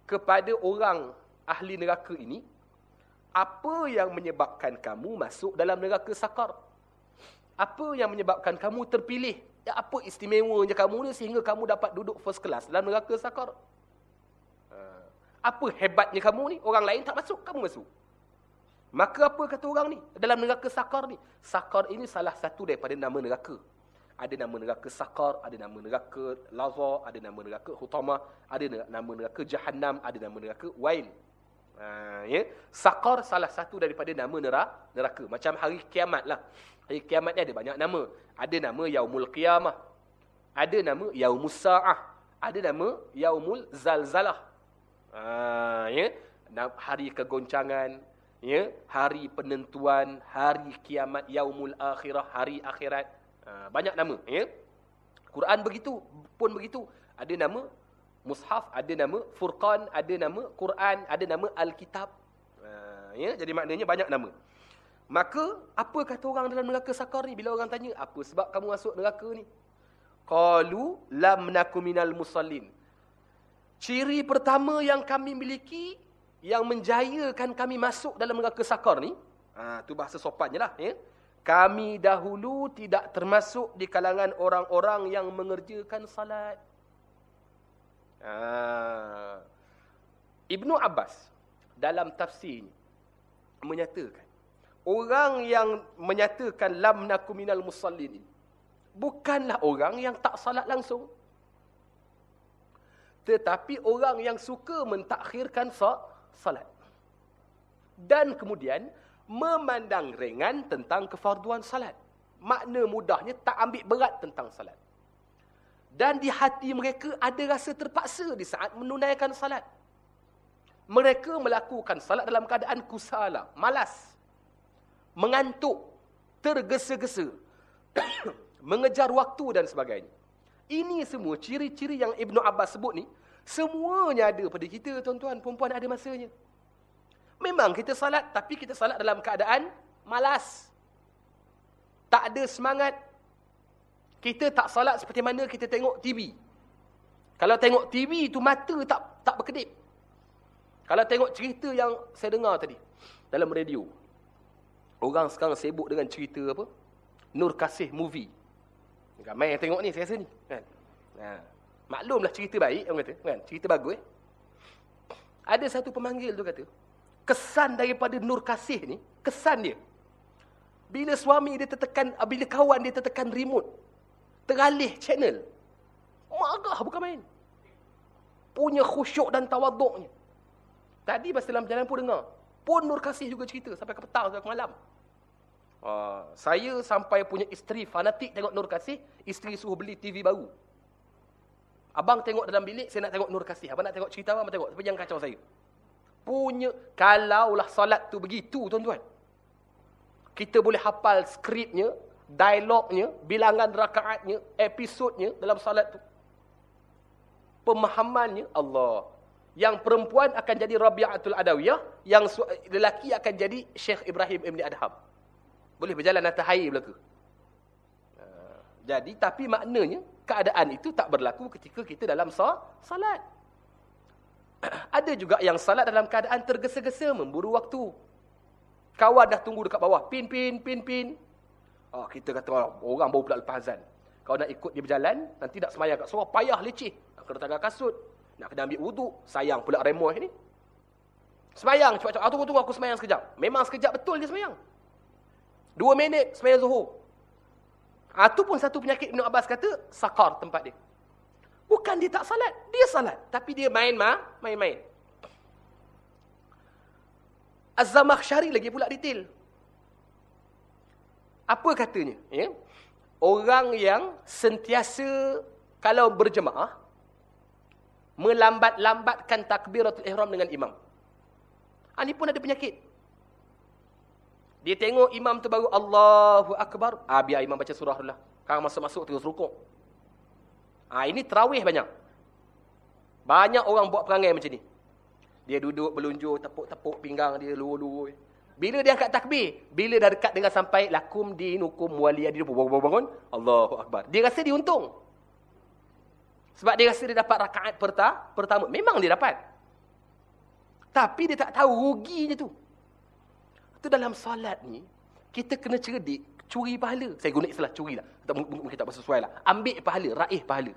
kepada orang ahli neraka ini apa yang menyebabkan kamu masuk dalam neraka sakar apa yang menyebabkan kamu terpilih apa istimewanya kamu ni sehingga kamu dapat duduk first class dalam neraka sakar? Apa hebatnya kamu ni? Orang lain tak masuk, kamu masuk. Maka apa kata orang ni? Dalam neraka sakar ni. Sakar ini salah satu daripada nama neraka. Ada nama neraka sakar, ada nama neraka lazar, ada nama neraka hutama, ada nama neraka jahannam, ada nama neraka wail. Ha, ya? Sakar salah satu daripada nama neraka. Macam hari kiamat lah. Hari kiamat ni ada banyak nama. Ada nama Yaumul Qiyamah. Ada nama Yaumus Sa'ah. Ada nama Yaumul Zalzalah. Ha, ya? Hari kegoncangan. Ya? Hari penentuan. Hari kiamat. Yaumul Akhirah. Hari akhirat. Ha, banyak nama. Ya? Quran begitu. Pun begitu. Ada nama Mushaf ada nama Furqan, ada nama Quran, ada nama Alkitab. Uh, ya, jadi maknanya banyak nama. Maka, apa kata orang dalam neraka sakar ni? Bila orang tanya, apa sebab kamu masuk neraka ni? Qalu lam naku minal musallin. Ciri pertama yang kami miliki, yang menjayakan kami masuk dalam neraka sakar ni, ha, tu bahasa sopannya lah. Ya? Kami dahulu tidak termasuk di kalangan orang-orang yang mengerjakan salat. Ha. Ibnu Abbas dalam tafsirnya menyatakan orang yang menyatakan lam nakum minal musallin bukanlah orang yang tak salat langsung. Tetapi orang yang suka mentakhirkan salat. Dan kemudian memandang ringan tentang kefarduan salat. Makna mudahnya tak ambil berat tentang salat dan di hati mereka ada rasa terpaksa di saat menunaikan salat. Mereka melakukan salat dalam keadaan kusala, malas, mengantuk, tergesa-gesa, [coughs] mengejar waktu dan sebagainya. Ini semua ciri-ciri yang Ibnu Abbas sebut ni, semuanya ada pada kita tuan-tuan, perempuan ada masanya. Memang kita salat, tapi kita salat dalam keadaan malas. Tak ada semangat, kita tak salat seperti mana kita tengok TV. Kalau tengok TV itu mata tak tak berkedip. Kalau tengok cerita yang saya dengar tadi dalam radio. Orang sekarang sibuk dengan cerita apa? Nur Kasih movie. Ramai yang tengok ni saya rasa ni, kan. Ha. Maklumlah cerita baik orang kata, kan? Cerita bagus. Eh? Ada satu pemanggil tu kata, kesan daripada Nur Kasih ni, kesan dia. Bila suami dia tertekan, bila kawan dia tertekan remote, teralih channel. Marah bukan main. Punya khusyuk dan tawaduknya. Tadi masa dalam perjalanan pun dengar. Pun Nur Kasih juga cerita sampai ke petang, sampai ke malam. Uh, saya sampai punya isteri fanatik tengok Nur Kasih, isteri suruh beli TV baru. Abang tengok dalam bilik, saya nak tengok Nur Kasih. Abang nak tengok cerita apa, abang tengok. Tapi jangan kacau saya. Punya, kalaulah solat tu begitu, tuan-tuan. Kita boleh hafal skripnya, dialognya, bilangan rakaatnya, episodnya dalam salat tu. Pemahamannya Allah. Yang perempuan akan jadi Rabi'atul Adawiyah, yang lelaki akan jadi Syekh Ibrahim Ibn Adham. Boleh berjalan atas air belaka. Ha, jadi, tapi maknanya, keadaan itu tak berlaku ketika kita dalam salat. [clears throat] Ada juga yang salat dalam keadaan tergesa-gesa, memburu waktu. Kawan dah tunggu dekat bawah. Pin, pin, pin, pin. Oh, kita kata orang baru pula lepas azan. Kalau nak ikut dia berjalan, nanti nak semayang kat surau, payah leceh. Nak kena tanggal kasut. Nak kena ambil wuduk. Sayang pula remoh ni. Semayang, cepat-cepat. Ah, tunggu, tunggu, aku semayang sekejap. Memang sekejap betul dia semayang. Dua minit, semayang zuhur. Ah, itu pun satu penyakit Ibn Abbas kata, sakar tempat dia. Bukan dia tak salat. Dia salat. Tapi dia main mah, main-main. Az-Zamakhsyari lagi pula detail. Apa katanya? Ya? Orang yang sentiasa kalau berjemaah melambat-lambatkan takbiratul ihram dengan imam. Ah, ini pun ada penyakit. Dia tengok imam tu baru Allahu Akbar. Ah, biar imam baca surah dulu lah. Masuk-masuk terus rukuk. Ah, ini terawih banyak. Banyak orang buat perangai macam ni. Dia duduk berlunjur, tepuk-tepuk pinggang dia, luar-luar. Bila dia angkat takbir, bila dah dekat dengan sampai lakum dinukum waliyadin bangun bangun Allahu akbar. Dia rasa dia untung. Sebab dia rasa dia dapat rakaat perta, pertama. Memang dia dapat. Tapi dia tak tahu ruginya tu. Itu dalam solat ni, kita kena cerdik, curi pahala. Saya guna istilah curi lah. Mungkin tak sesuai lah. Ambil pahala, raih pahala.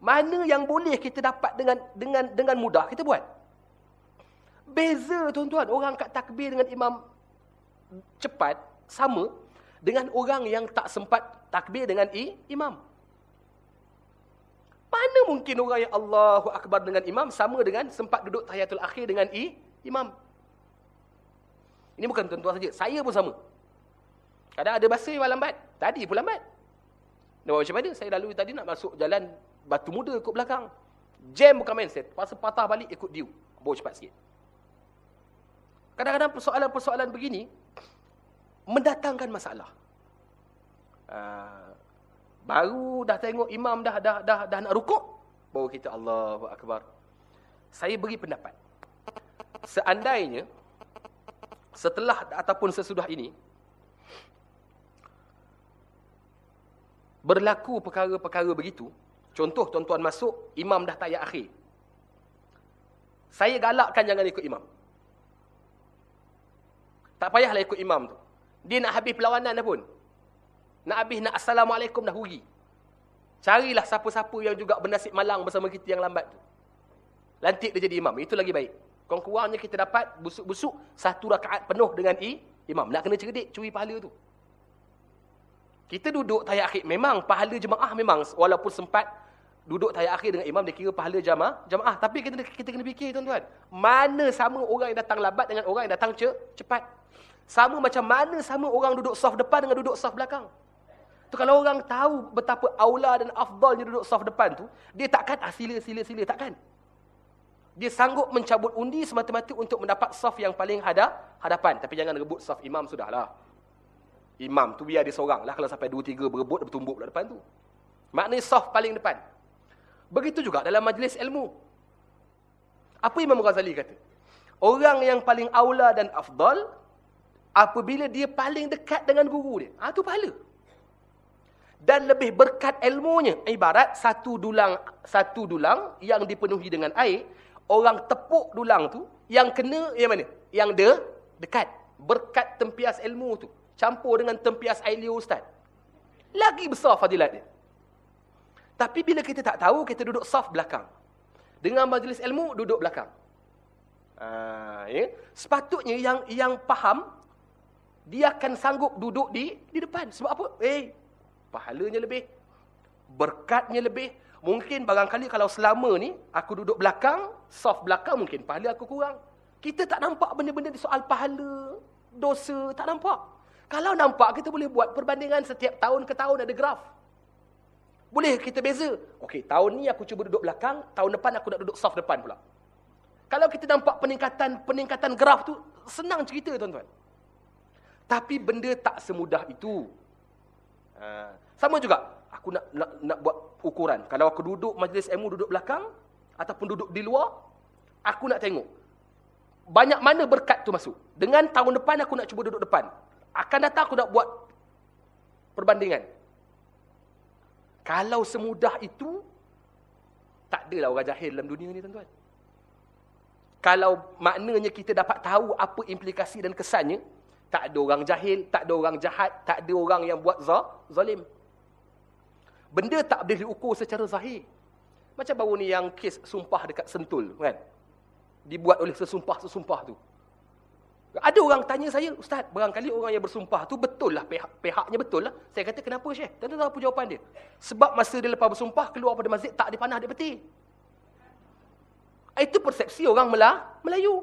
Mana yang boleh kita dapat dengan dengan dengan mudah, kita buat. Beza tuan-tuan, orang kat takbir dengan imam cepat sama dengan orang yang tak sempat takbir dengan i, imam. Mana mungkin orang yang Allahu Akbar dengan imam sama dengan sempat duduk tahiyatul akhir dengan i, imam. Ini bukan tuan-tuan saja, saya pun sama. Kadang ada masa yang lambat, tadi pun lambat. Dan macam mana? Saya lalu tadi nak masuk jalan batu muda ikut belakang. Jam bukan main set. Pasal patah balik ikut diu. Bawa cepat sikit. Kadang-kadang persoalan-persoalan begini mendatangkan masalah. Uh, baru dah tengok imam dah dah dah dah nak rukuk, Baru kita Allahu Akbar. Saya beri pendapat. Seandainya, setelah ataupun sesudah ini, berlaku perkara-perkara begitu, contoh tuan-tuan masuk, imam dah tayat akhir. Saya galakkan jangan ikut imam. Tak payahlah ikut imam tu. Dia nak habis perlawanan dah pun. Nak habis nak assalamualaikum dah rugi. Carilah siapa-siapa yang juga bernasib malang bersama kita yang lambat tu. Lantik dia jadi imam. Itu lagi baik. Kurang-kurangnya kita dapat busuk-busuk satu rakaat penuh dengan i, imam. Nak kena cerdik curi pahala tu. Kita duduk tayat akhir. Memang pahala jemaah memang walaupun sempat duduk tayat akhir dengan imam dia kira pahala jemaah. Jemaah. Tapi kita, kita kena fikir tuan-tuan. Mana sama orang yang datang lambat dengan orang yang datang cepat. Sama macam mana sama orang duduk soft depan dengan duduk soft belakang. Tu kalau orang tahu betapa aula dan afdalnya duduk soft depan tu, dia takkan ah, sila, sila, sila. Takkan. Dia sanggup mencabut undi semata-mata untuk mendapat soft yang paling hadap, hadapan. Tapi jangan rebut soft imam, sudahlah. Imam tu biar dia seorang lah. Kalau sampai dua, tiga berebut, bertumbuk lah depan tu. Maknanya soft paling depan. Begitu juga dalam majlis ilmu. Apa Imam Ghazali kata? Orang yang paling aula dan afdal, apabila dia paling dekat dengan guru dia. Ha, tu pahala. Dan lebih berkat ilmunya. Ibarat satu dulang satu dulang yang dipenuhi dengan air, orang tepuk dulang tu, yang kena yang mana? Yang de, dekat. Berkat tempias ilmu tu campur dengan tempias air liur ustaz. Lagi besar fadilat dia. Tapi bila kita tak tahu, kita duduk saf belakang. Dengan majlis ilmu, duduk belakang. Ha, ya? Sepatutnya yang yang faham, dia akan sanggup duduk di di depan. Sebab apa? Eh, pahalanya lebih. Berkatnya lebih. Mungkin barangkali kalau selama ni, aku duduk belakang, soft belakang, mungkin pahala aku kurang. Kita tak nampak benda-benda soal pahala, dosa, tak nampak. Kalau nampak, kita boleh buat perbandingan setiap tahun ke tahun ada graf. Boleh kita beza. Okey, tahun ni aku cuba duduk belakang, tahun depan aku nak duduk soft depan pula. Kalau kita nampak peningkatan peningkatan graf tu, senang cerita tuan-tuan. Tapi benda tak semudah itu. Ha. Sama juga, aku nak, nak nak buat ukuran. Kalau aku duduk majlis ilmu duduk belakang, ataupun duduk di luar, aku nak tengok. Banyak mana berkat tu masuk. Dengan tahun depan aku nak cuba duduk depan. Akan datang aku nak buat perbandingan. Kalau semudah itu, tak adalah orang jahil dalam dunia ni tuan-tuan. Kalau maknanya kita dapat tahu apa implikasi dan kesannya, tak ada orang jahil, tak ada orang jahat, tak ada orang yang buat zalim. Benda tak boleh diukur secara zahir. Macam baru ni yang kes sumpah dekat Sentul, kan? Dibuat oleh sesumpah-sesumpah tu. Ada orang tanya saya, Ustaz, barangkali orang yang bersumpah tu betul lah, pihak, pihaknya betul lah. Saya kata, kenapa Syekh? Tentu tahu apa jawapan dia. Sebab masa dia lepas bersumpah, keluar pada masjid, tak ada panah di peti. Itu persepsi orang Melayu.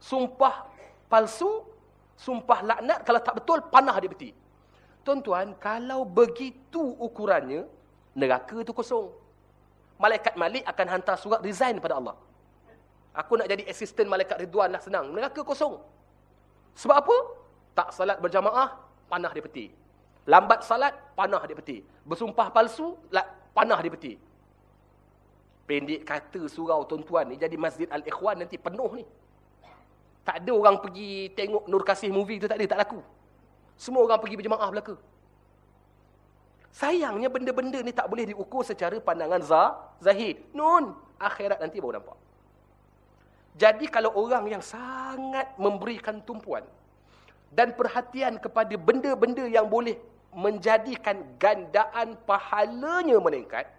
Sumpah palsu, sumpah laknat, kalau tak betul, panah di peti. Tuan-tuan, kalau begitu ukurannya, neraka itu kosong. Malaikat Malik akan hantar surat resign pada Allah. Aku nak jadi asisten malaikat Ridwan lah senang. Neraka kosong. Sebab apa? Tak salat berjamaah, panah di peti. Lambat salat, panah di peti. Bersumpah palsu, panah di peti. Pendek kata surau tuan-tuan ni, jadi Masjid Al-Ikhwan nanti penuh ni. Tak ada orang pergi tengok Nur Kasih movie tu, tak ada, tak laku. Semua orang pergi berjamaah belaka. Sayangnya benda-benda ni tak boleh diukur secara pandangan zahid. Nun, akhirat nanti baru nampak. Jadi kalau orang yang sangat memberikan tumpuan dan perhatian kepada benda-benda yang boleh menjadikan gandaan pahalanya meningkat,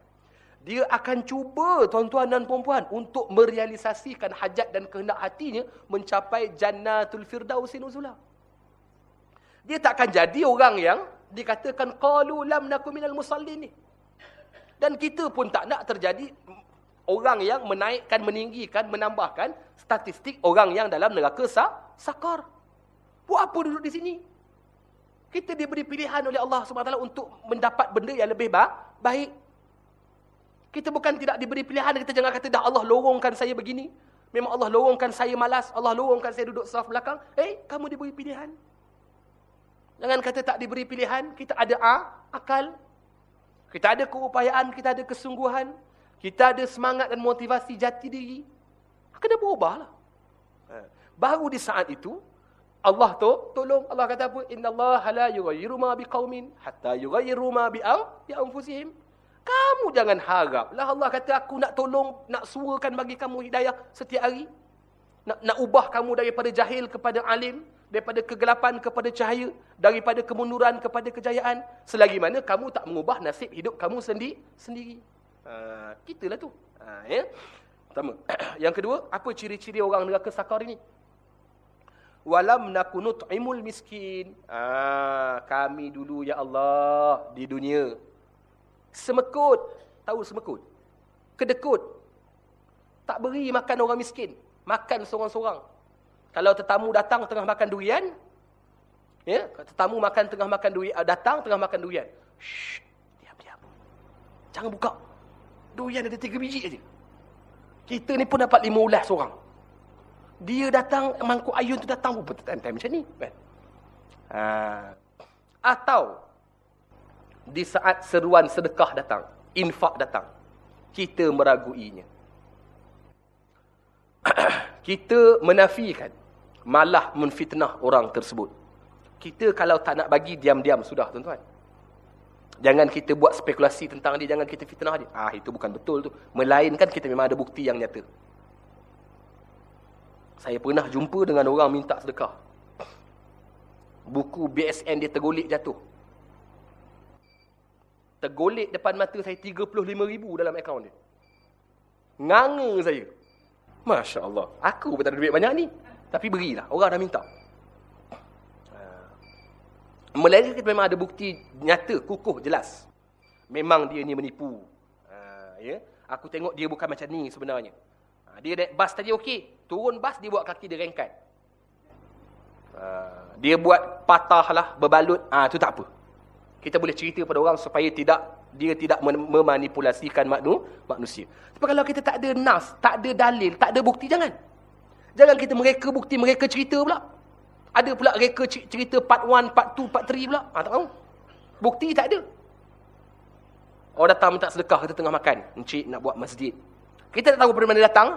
dia akan cuba tuan-tuan dan puan-puan untuk merealisasikan hajat dan kehendak hatinya mencapai jannatul firdausi nuzula. Dia tak akan jadi orang yang dikatakan qalu lam nakum minal musallin ni. Dan kita pun tak nak terjadi orang yang menaikkan, meninggikan, menambahkan statistik orang yang dalam neraka sa sakar. Buat apa duduk di sini? Kita diberi pilihan oleh Allah SWT untuk mendapat benda yang lebih baik. Kita bukan tidak diberi pilihan, kita jangan kata, dah Allah lorongkan saya begini. Memang Allah lorongkan saya malas, Allah lorongkan saya duduk saf belakang. Eh, kamu diberi pilihan. Jangan kata tak diberi pilihan, kita ada a, akal. Kita ada keupayaan, kita ada kesungguhan. Kita ada semangat dan motivasi jati diri. Kena berubahlah. Ha. Baru di saat itu, Allah tu tolong Allah kata apa? Inna Allah la yughayyiru ma biqaumin hatta yughayyiru ma bi anfusihim. Kamu jangan harap. Lah Allah kata aku nak tolong, nak suarakan bagi kamu hidayah setiap hari. Nak nak ubah kamu daripada jahil kepada alim, daripada kegelapan kepada cahaya, daripada kemunduran kepada kejayaan, selagi mana kamu tak mengubah nasib hidup kamu sendi sendiri. Ha, kitalah tu. Ha, ya. Pertama. [clears throat] Yang kedua, apa ciri-ciri orang neraka sakar ini? walam nakunut imul miskin. Ah, kami dulu ya Allah di dunia semekut, tahu semekut? Kedekut. Tak beri makan orang miskin, makan seorang-seorang. Kalau tetamu datang tengah makan durian, ya, tetamu makan tengah makan durian, ah, datang tengah makan durian. Shh, diam-diam. Jangan buka. Durian ada tiga biji aja. Kita ni pun dapat lima ulas seorang dia datang mangkuk ayun tu datang pun time macam ni kan ha. atau di saat seruan sedekah datang infak datang kita meraguinya. [clears throat] Kita menafikan malah menfitnah orang tersebut. Kita kalau tak nak bagi diam-diam. Sudah tuan-tuan. Jangan kita buat spekulasi tentang dia jangan kita fitnah dia. Ah itu bukan betul tu. Melainkan kita memang ada bukti yang nyata. Saya pernah jumpa dengan orang minta sedekah. Buku BSN dia tergolek jatuh. Tergolek depan mata saya 35 ribu dalam akaun dia. Nganga saya. Masya Allah. Aku pun tak ada duit banyak ni. Tapi berilah. Orang dah minta. Ha. Melainkan kita memang ada bukti nyata, kukuh, jelas. Memang dia ni menipu. Ha, ya? Aku tengok dia bukan macam ni sebenarnya. Ha, dia naik bas tadi okey. Turun bas, dia buat kaki dia rengkat. Ha, dia buat patah lah, berbalut. Ah ha, tak apa. Kita boleh cerita pada orang supaya tidak dia tidak memanipulasikan maknu, manusia. Tapi kalau kita tak ada nas, tak ada dalil, tak ada bukti, jangan. Jangan kita mereka bukti, mereka cerita pula. Ada pula mereka cerita part 1, part 2, part 3 pula. Ha, tak tahu. Bukti tak ada. Orang datang minta sedekah, kita tengah makan. Encik nak buat masjid. Kita tak tahu dari mana datang.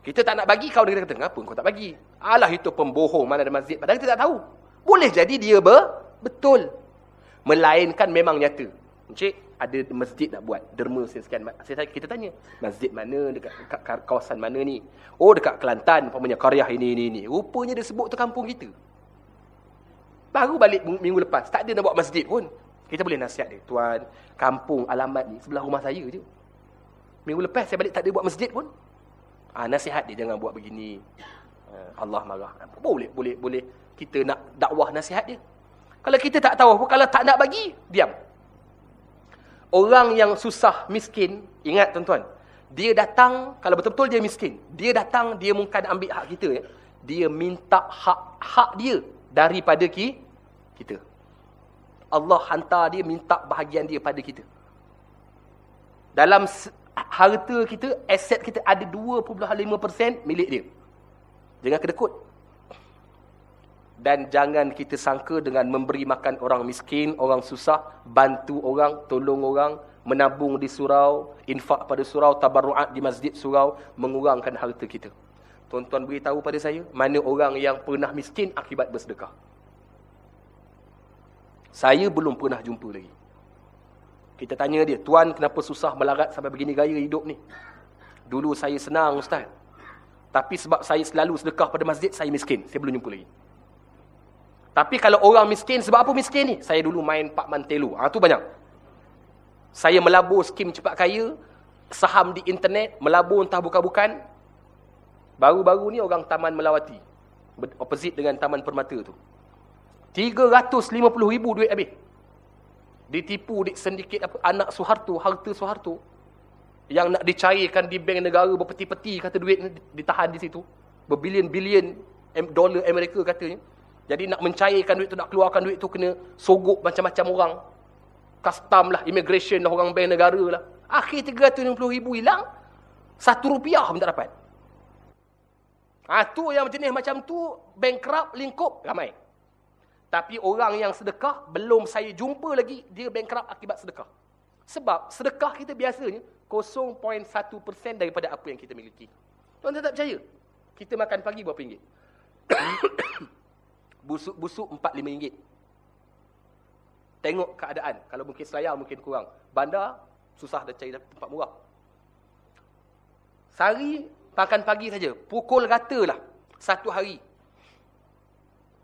Kita tak nak bagi, kau dia kata, kenapa kau tak bagi? Alah itu pembohong, mana ada masjid. Padahal kita tak tahu. Boleh jadi dia ber betul. Melainkan memang nyata. Encik, ada masjid nak buat. Derma sekian. Saya kita tanya, masjid mana, dekat, dekat kawasan mana ni? Oh, dekat Kelantan, umpamanya Karyah ini, ini, ini. Rupanya dia sebut tu kampung kita. Baru balik minggu lepas. Tak ada nak buat masjid pun. Kita boleh nasihat dia. Tuan, kampung alamat ni sebelah rumah saya je. Minggu lepas saya balik tak ada buat masjid pun. Ah nasihat dia jangan buat begini. Ah, Allah marah. Boleh boleh boleh kita nak dakwah nasihat dia. Kalau kita tak tahu kalau tak nak bagi, diam. Orang yang susah, miskin, ingat tuan-tuan. Dia datang, kalau betul-betul dia miskin, dia datang, dia mungkin ambil hak kita. Ya. Dia minta hak hak dia daripada ki, kita. Allah hantar dia minta bahagian dia pada kita. Dalam harta kita, aset kita ada 2.5% milik dia. Jangan kedekut. Dan jangan kita sangka dengan memberi makan orang miskin, orang susah, bantu orang, tolong orang, menabung di surau, infak pada surau, tabarruat di masjid surau, mengurangkan harta kita. Tuan-tuan beritahu pada saya, mana orang yang pernah miskin akibat bersedekah. Saya belum pernah jumpa lagi. Kita tanya dia, tuan kenapa susah melarat sampai begini gaya hidup ni? Dulu saya senang ustaz. Tapi sebab saya selalu sedekah pada masjid, saya miskin. Saya belum jumpa lagi. Tapi kalau orang miskin, sebab apa miskin ni? Saya dulu main Pak Mantelu. Ha, tu banyak. Saya melabur skim cepat kaya, saham di internet, melabur entah bukan-bukan. Baru-baru ni orang Taman Melawati. Opposite dengan Taman Permata tu. 350 ribu duit habis ditipu di sedikit apa anak Soeharto, harta Soeharto yang nak dicairkan di bank negara berpeti-peti kata duit ditahan di situ. Berbilion-bilion dolar Amerika katanya. Jadi nak mencairkan duit tu, nak keluarkan duit tu kena sogok macam-macam orang. Custom lah, immigration lah, orang bank negara lah. Akhir 360 ribu hilang, satu rupiah pun tak dapat. Ha, tu yang jenis macam tu, bankrupt, lingkup, ramai. Tapi orang yang sedekah, belum saya jumpa lagi, dia bankrupt akibat sedekah. Sebab sedekah kita biasanya 0.1% daripada apa yang kita miliki. Tuan tak percaya? Kita makan pagi berapa ringgit? [coughs] Busuk-busuk 4-5 ringgit. Tengok keadaan. Kalau mungkin selayar mungkin kurang. Bandar, susah dah cari tempat murah. Sehari, makan pagi saja. Pukul katalah. Satu hari.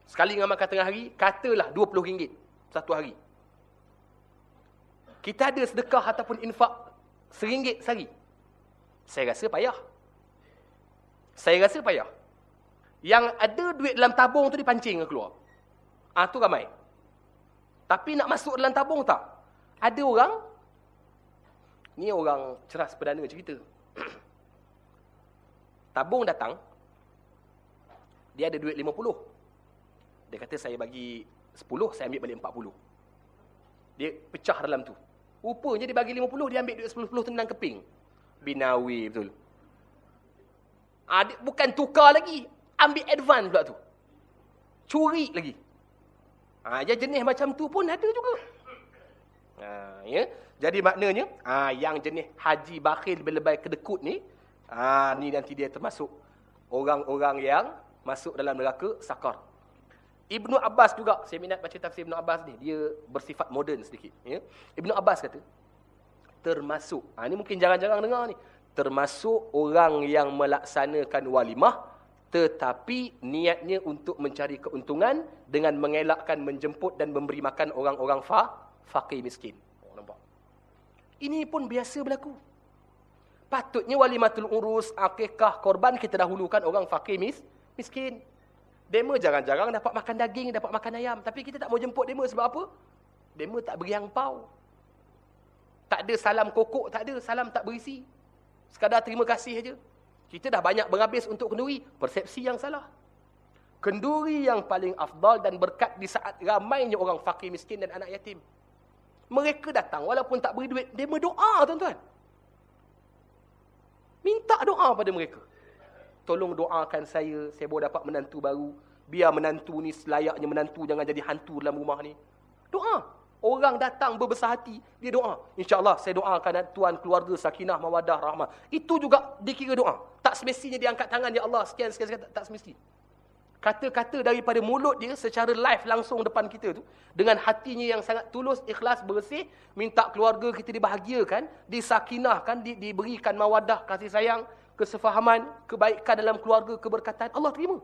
Sekali dengan makan tengah hari, katalah RM20 satu hari. Kita ada sedekah ataupun infak seringgit sehari. Saya rasa payah. Saya rasa payah. Yang ada duit dalam tabung tu dipancing keluar. Ah tu ramai. Tapi nak masuk dalam tabung tak? Ada orang ni orang ceras perdana cerita. [clears throat] tabung datang dia ada duit 50. Dia kata saya bagi 10, saya ambil balik 40. Dia pecah dalam tu. Rupanya dia bagi 50, dia ambil duit 10-10 tenang keping. Binawi betul. Ha, dia, bukan tukar lagi. Ambil advance pula tu. Curi lagi. Ha, ya, jenis macam tu pun ada juga. Ha, ya? Jadi maknanya, ha, yang jenis haji bakhil lebay kedekut ni, ha, ni nanti dia termasuk orang-orang yang masuk dalam neraka sakar. Ibnu Abbas juga, saya minat baca tafsir Ibnu Abbas ni, dia bersifat moden sedikit. Ya? Ibnu Abbas kata, termasuk, ha, ni mungkin jarang-jarang dengar ni, termasuk orang yang melaksanakan walimah, tetapi niatnya untuk mencari keuntungan dengan mengelakkan menjemput dan memberi makan orang-orang fa, fakir miskin. Oh, nampak? Ini pun biasa berlaku. Patutnya walimatul urus, akikah, korban kita dahulukan orang fakir mis, miskin. Demo jarang-jarang dapat makan daging, dapat makan ayam. Tapi kita tak mau jemput demo sebab apa? Demo tak beri angpau. Tak ada salam kokok, tak ada. Salam tak berisi. Sekadar terima kasih saja. Kita dah banyak berhabis untuk kenduri. Persepsi yang salah. Kenduri yang paling afdal dan berkat di saat ramainya orang fakir miskin dan anak yatim. Mereka datang walaupun tak beri duit. Demo doa tuan-tuan. Minta doa pada mereka tolong doakan saya, saya boleh dapat menantu baru. Biar menantu ni selayaknya menantu, jangan jadi hantu dalam rumah ni. Doa. Orang datang berbesar hati, dia doa. InsyaAllah saya doakan tuan keluarga, sakinah, mawadah, rahmah. Itu juga dikira doa. Tak semestinya dia angkat tangan, Ya Allah, sekian, sekian, sekian. Tak, semesti. Kata-kata daripada mulut dia secara live langsung depan kita tu. Dengan hatinya yang sangat tulus, ikhlas, bersih. Minta keluarga kita dibahagiakan, disakinahkan, di, diberikan mawadah, kasih sayang kesefahaman, kebaikan dalam keluarga, keberkatan, Allah terima.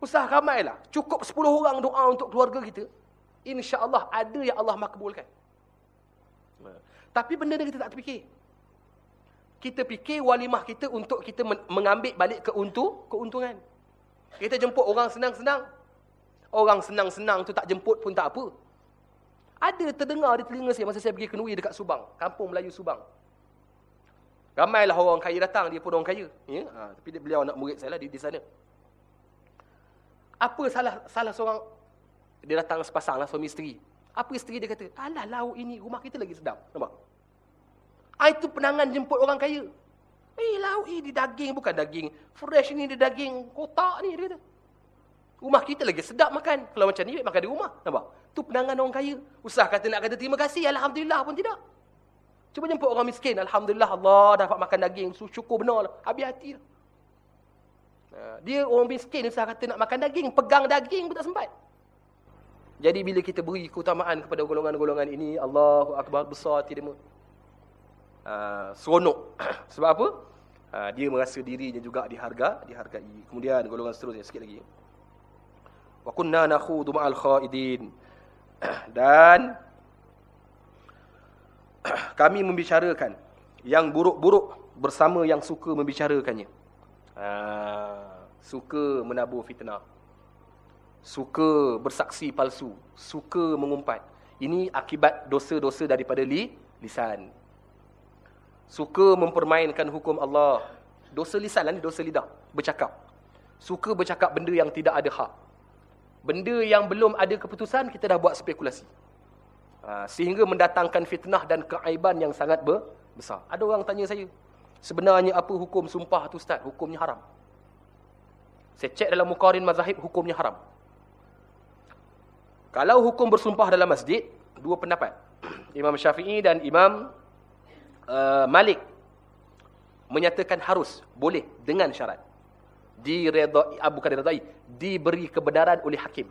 Usaha ramailah. Cukup 10 orang doa untuk keluarga kita. InsyaAllah ada yang Allah makbulkan. Tapi benda ni kita tak terfikir. Kita fikir walimah kita untuk kita mengambil balik keuntung, keuntungan. Kita jemput orang senang-senang. Orang senang-senang tu tak jemput pun tak apa. Ada terdengar di telinga saya masa saya pergi kenuri dekat Subang. Kampung Melayu Subang. Ramailah orang kaya datang, dia pun orang kaya. Ya? Ha, tapi dia, beliau anak murid saya lah di, di sana. Apa salah salah seorang, dia datang sepasang lah suami isteri. Apa isteri dia kata, alah lauk ini, rumah kita lagi sedap. Nampak? Ha, itu penangan jemput orang kaya. Eh, lauk ini daging, bukan daging fresh ni, dia daging kotak ni, dia kata. Rumah kita lagi sedap makan. Kalau macam ni, makan di rumah. Nampak? Itu penangan orang kaya. Usah kata nak kata terima kasih, Alhamdulillah pun tidak. Cuba jemput orang miskin. Alhamdulillah Allah dapat makan daging. Syukur benar lah. Habis hati lah. Dia orang miskin saya kata nak makan daging. Pegang daging pun tak sempat. Jadi bila kita beri keutamaan kepada golongan-golongan ini. Allahu Akbar besar hati dia. Uh, seronok. [coughs] Sebab apa? Uh, dia merasa dirinya juga diharga, dihargai. Kemudian golongan seterusnya sikit lagi. Wa kunna nakhudu ma'al khaidin. [coughs] Dan [coughs] kami membicarakan yang buruk-buruk bersama yang suka membicarakannya. Ha, suka menabur fitnah. Suka bersaksi palsu. Suka mengumpat. Ini akibat dosa-dosa daripada li, lisan. Suka mempermainkan hukum Allah. Dosa lisan lah ni, dosa lidah. Bercakap. Suka bercakap benda yang tidak ada hak. Benda yang belum ada keputusan, kita dah buat spekulasi. Ha, sehingga mendatangkan fitnah dan keaiban yang sangat besar. Ada orang tanya saya, sebenarnya apa hukum sumpah tu Ustaz? Hukumnya haram. Saya cek dalam mukarin mazahib, hukumnya haram. Kalau hukum bersumpah dalam masjid, dua pendapat. [clears throat] Imam Syafi'i dan Imam uh, Malik menyatakan harus, boleh dengan syarat. Diredai, ah, bukan diredai, diberi kebenaran oleh hakim.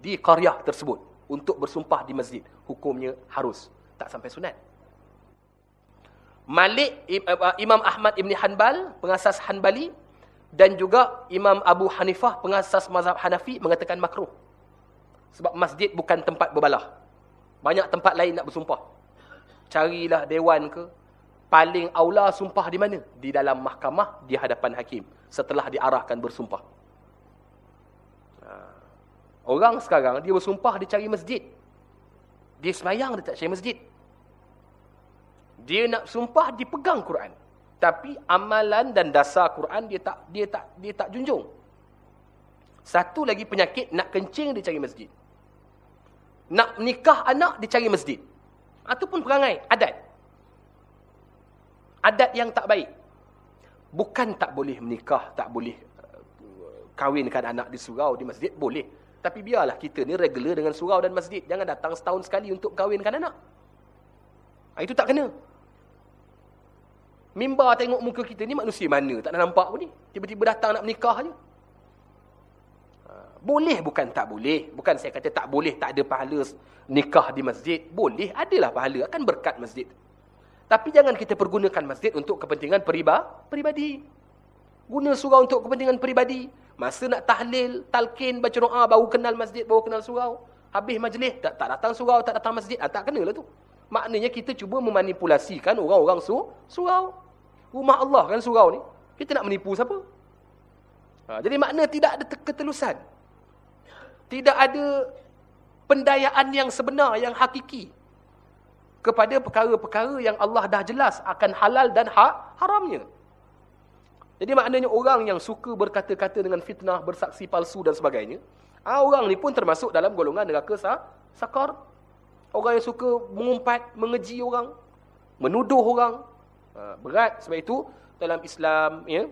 Di qaryah tersebut untuk bersumpah di masjid. Hukumnya harus, tak sampai sunat. Malik, uh, Imam Ahmad Ibn Hanbal, pengasas Hanbali, dan juga Imam Abu Hanifah, pengasas mazhab Hanafi, mengatakan makruh. Sebab masjid bukan tempat berbalah. Banyak tempat lain nak bersumpah. Carilah dewan ke. Paling aula sumpah di mana? Di dalam mahkamah, di hadapan hakim. Setelah diarahkan bersumpah. Ha. Orang sekarang, dia bersumpah, dia cari masjid. Dia semayang, dia tak cari masjid. Dia nak sumpah, dipegang Quran. Tapi amalan dan dasar Quran, dia tak dia tak dia tak junjung. Satu lagi penyakit, nak kencing, dia cari masjid. Nak nikah anak, dia cari masjid. Ataupun perangai, adat. Adat yang tak baik. Bukan tak boleh menikah, tak boleh uh, kahwinkan anak di surau, di masjid, boleh. Tapi biarlah kita ni regular dengan surau dan masjid. Jangan datang setahun sekali untuk kahwinkan anak. Ah, itu tak kena. Mimbar tengok muka kita ni manusia mana? Tak nak nampak pun ni. Tiba-tiba datang nak menikah je. Boleh bukan tak boleh. Bukan saya kata tak boleh, tak ada pahala nikah di masjid. Boleh, adalah pahala. Akan berkat masjid. Tapi jangan kita pergunakan masjid untuk kepentingan periba, peribadi. Guna surau untuk kepentingan peribadi. Masa nak tahlil, talqin, baca doa, baru kenal masjid, baru kenal surau. Habis majlis, tak, tak datang surau, tak datang masjid. Ah, tak kenalah tu. Maknanya kita cuba memanipulasikan orang-orang su, surau. Rumah Allah kan surau ni. Kita nak menipu siapa? Ha, jadi makna tidak ada ketelusan. Tidak ada pendayaan yang sebenar, yang hakiki. Kepada perkara-perkara yang Allah dah jelas akan halal dan ha haramnya. Jadi maknanya orang yang suka berkata-kata dengan fitnah, bersaksi palsu dan sebagainya. Ah orang ni pun termasuk dalam golongan neraka sa sakar. Orang yang suka mengumpat, mengeji orang. Menuduh orang. Ha, berat sebab itu dalam Islam ya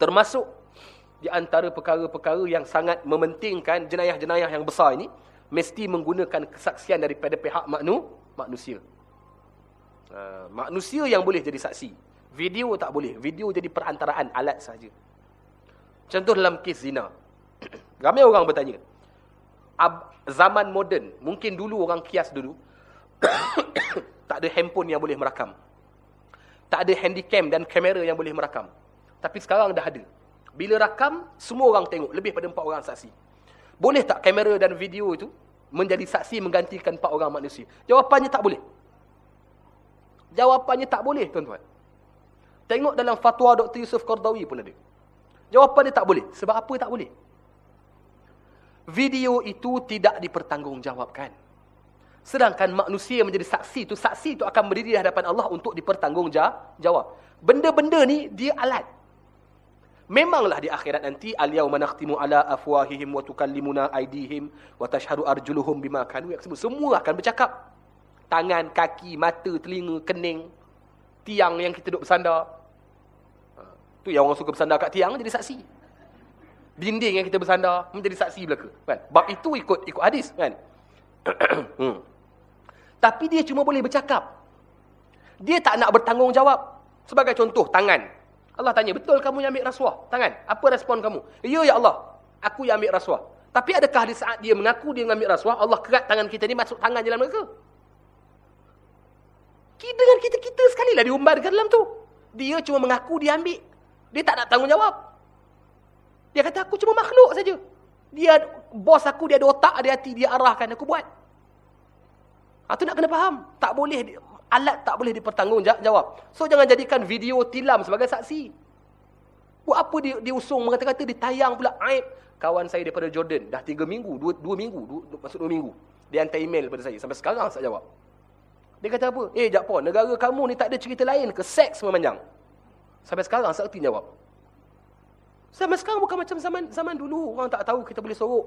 termasuk di antara perkara-perkara yang sangat mementingkan jenayah-jenayah yang besar ini mesti menggunakan kesaksian daripada pihak maknu, manusia. Uh, manusia yang boleh jadi saksi. Video tak boleh. Video jadi perantaraan alat saja. Contoh dalam kes zina. [clears throat] Ramai orang bertanya. Ab, zaman moden, mungkin dulu orang kias dulu [clears throat] tak ada handphone yang boleh merakam. Tak ada handycam dan kamera yang boleh merakam. Tapi sekarang dah ada. Bila rakam, semua orang tengok. Lebih pada empat orang saksi. Boleh tak kamera dan video itu menjadi saksi menggantikan empat orang manusia? Jawapannya tak boleh. Jawapannya tak boleh, tuan-tuan. Tengok dalam fatwa Dr. Yusuf Qardawi pun ada. Jawapannya tak boleh. Sebab apa tak boleh? Video itu tidak dipertanggungjawabkan. Sedangkan manusia menjadi saksi itu, saksi itu akan berdiri di hadapan Allah untuk dipertanggungjawab. Benda-benda ni dia alat. Memanglah di akhirat nanti al-yauma nakhtimu ala afwahihim wa tukallimuna aydihim wa tashhadu arjuluhum bima kanu yaksubun. Semua akan bercakap. Tangan, kaki, mata, telinga, kening, tiang yang kita duduk bersandar. Ha, tu yang orang suka bersandar kat tiang jadi saksi. Dinding yang kita bersandar menjadi saksi belaka, kan? Bab itu ikut ikut hadis, kan? [clears throat] hmm. Tapi dia cuma boleh bercakap. Dia tak nak bertanggungjawab. Sebagai contoh, tangan. Allah tanya, betul kamu yang ambil rasuah? Tangan, apa respon kamu? Ya, ya Allah, aku yang ambil rasuah. Tapi adakah di saat dia mengaku dia mengambil rasuah, Allah kerat tangan kita ni masuk tangan dalam mereka? Dengan kita-kita sekali lah diumbarkan dalam tu. Dia cuma mengaku dia ambil. Dia tak nak tanggungjawab. Dia kata, aku cuma makhluk saja. Dia, bos aku, dia ada otak, ada hati, dia arahkan, aku buat. Itu ha, nak kena faham. Tak boleh, alat tak boleh dipertanggungjawab. So jangan jadikan video tilam sebagai saksi. Buat apa dia, dia usung mengata-kata ditayang pula aib. Kawan saya daripada Jordan dah tiga minggu, dua, dua minggu, dua, masuk dua minggu. Dia hantar email kepada saya. Sampai sekarang saya jawab. Dia kata apa? Eh Jakpo, negara kamu ni tak ada cerita lain ke? Seks memanjang. Sampai sekarang saya erti jawab. Sampai sekarang bukan macam zaman zaman dulu. Orang tak tahu kita boleh sorok.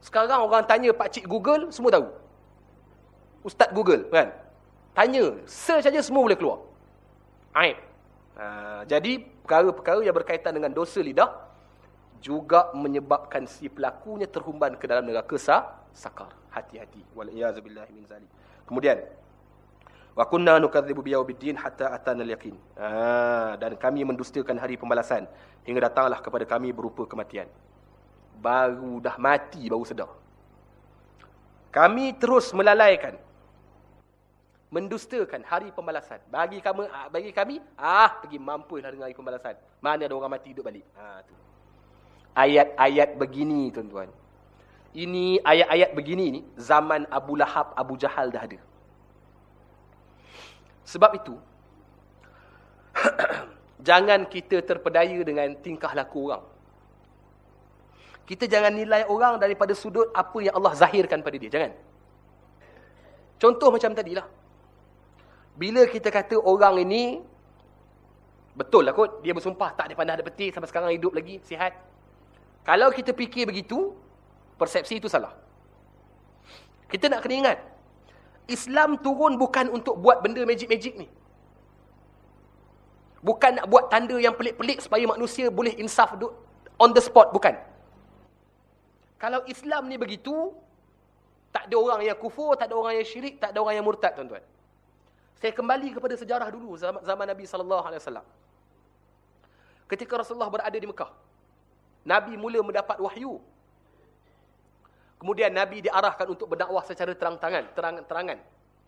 Sekarang orang tanya Pak Cik Google, semua tahu. Ustaz Google, kan? Tanya, search saja semua boleh keluar. Aib. Ha, jadi, perkara-perkara yang berkaitan dengan dosa lidah juga menyebabkan si pelakunya terhumban ke dalam neraka sah, sakar. hati-hati wal iyaz billahi min zalik kemudian wa kunna nukadzibu biyaumiddin hatta atana al-yaqin ah dan kami mendustakan hari pembalasan hingga datanglah kepada kami berupa kematian baru dah mati baru sedar kami terus melalaikan mendustakan hari pembalasan bagi kami ah, bagi kami ah pergi mampulah dengan hari pembalasan mana ada orang mati hidup balik ha tu ayat-ayat begini tuan-tuan ini ayat-ayat begini ni zaman Abu Lahab Abu Jahal dah ada sebab itu, [clears throat] jangan kita terpedaya dengan tingkah laku orang. Kita jangan nilai orang daripada sudut apa yang Allah zahirkan pada dia. Jangan. Contoh macam tadilah. Bila kita kata orang ini, betul lah kot, dia bersumpah tak ada panah ada peti, sampai sekarang hidup lagi, sihat. Kalau kita fikir begitu, persepsi itu salah. Kita nak kena ingat, Islam turun bukan untuk buat benda magic-magic ni. Bukan nak buat tanda yang pelik-pelik supaya manusia boleh insaf on the spot. Bukan. Kalau Islam ni begitu, tak ada orang yang kufur, tak ada orang yang syirik, tak ada orang yang murtad, tuan-tuan. Saya kembali kepada sejarah dulu, zaman, Nabi SAW. Ketika Rasulullah berada di Mekah, Nabi mula mendapat wahyu Kemudian Nabi diarahkan untuk berdakwah secara terang-terangan, terang-terangan.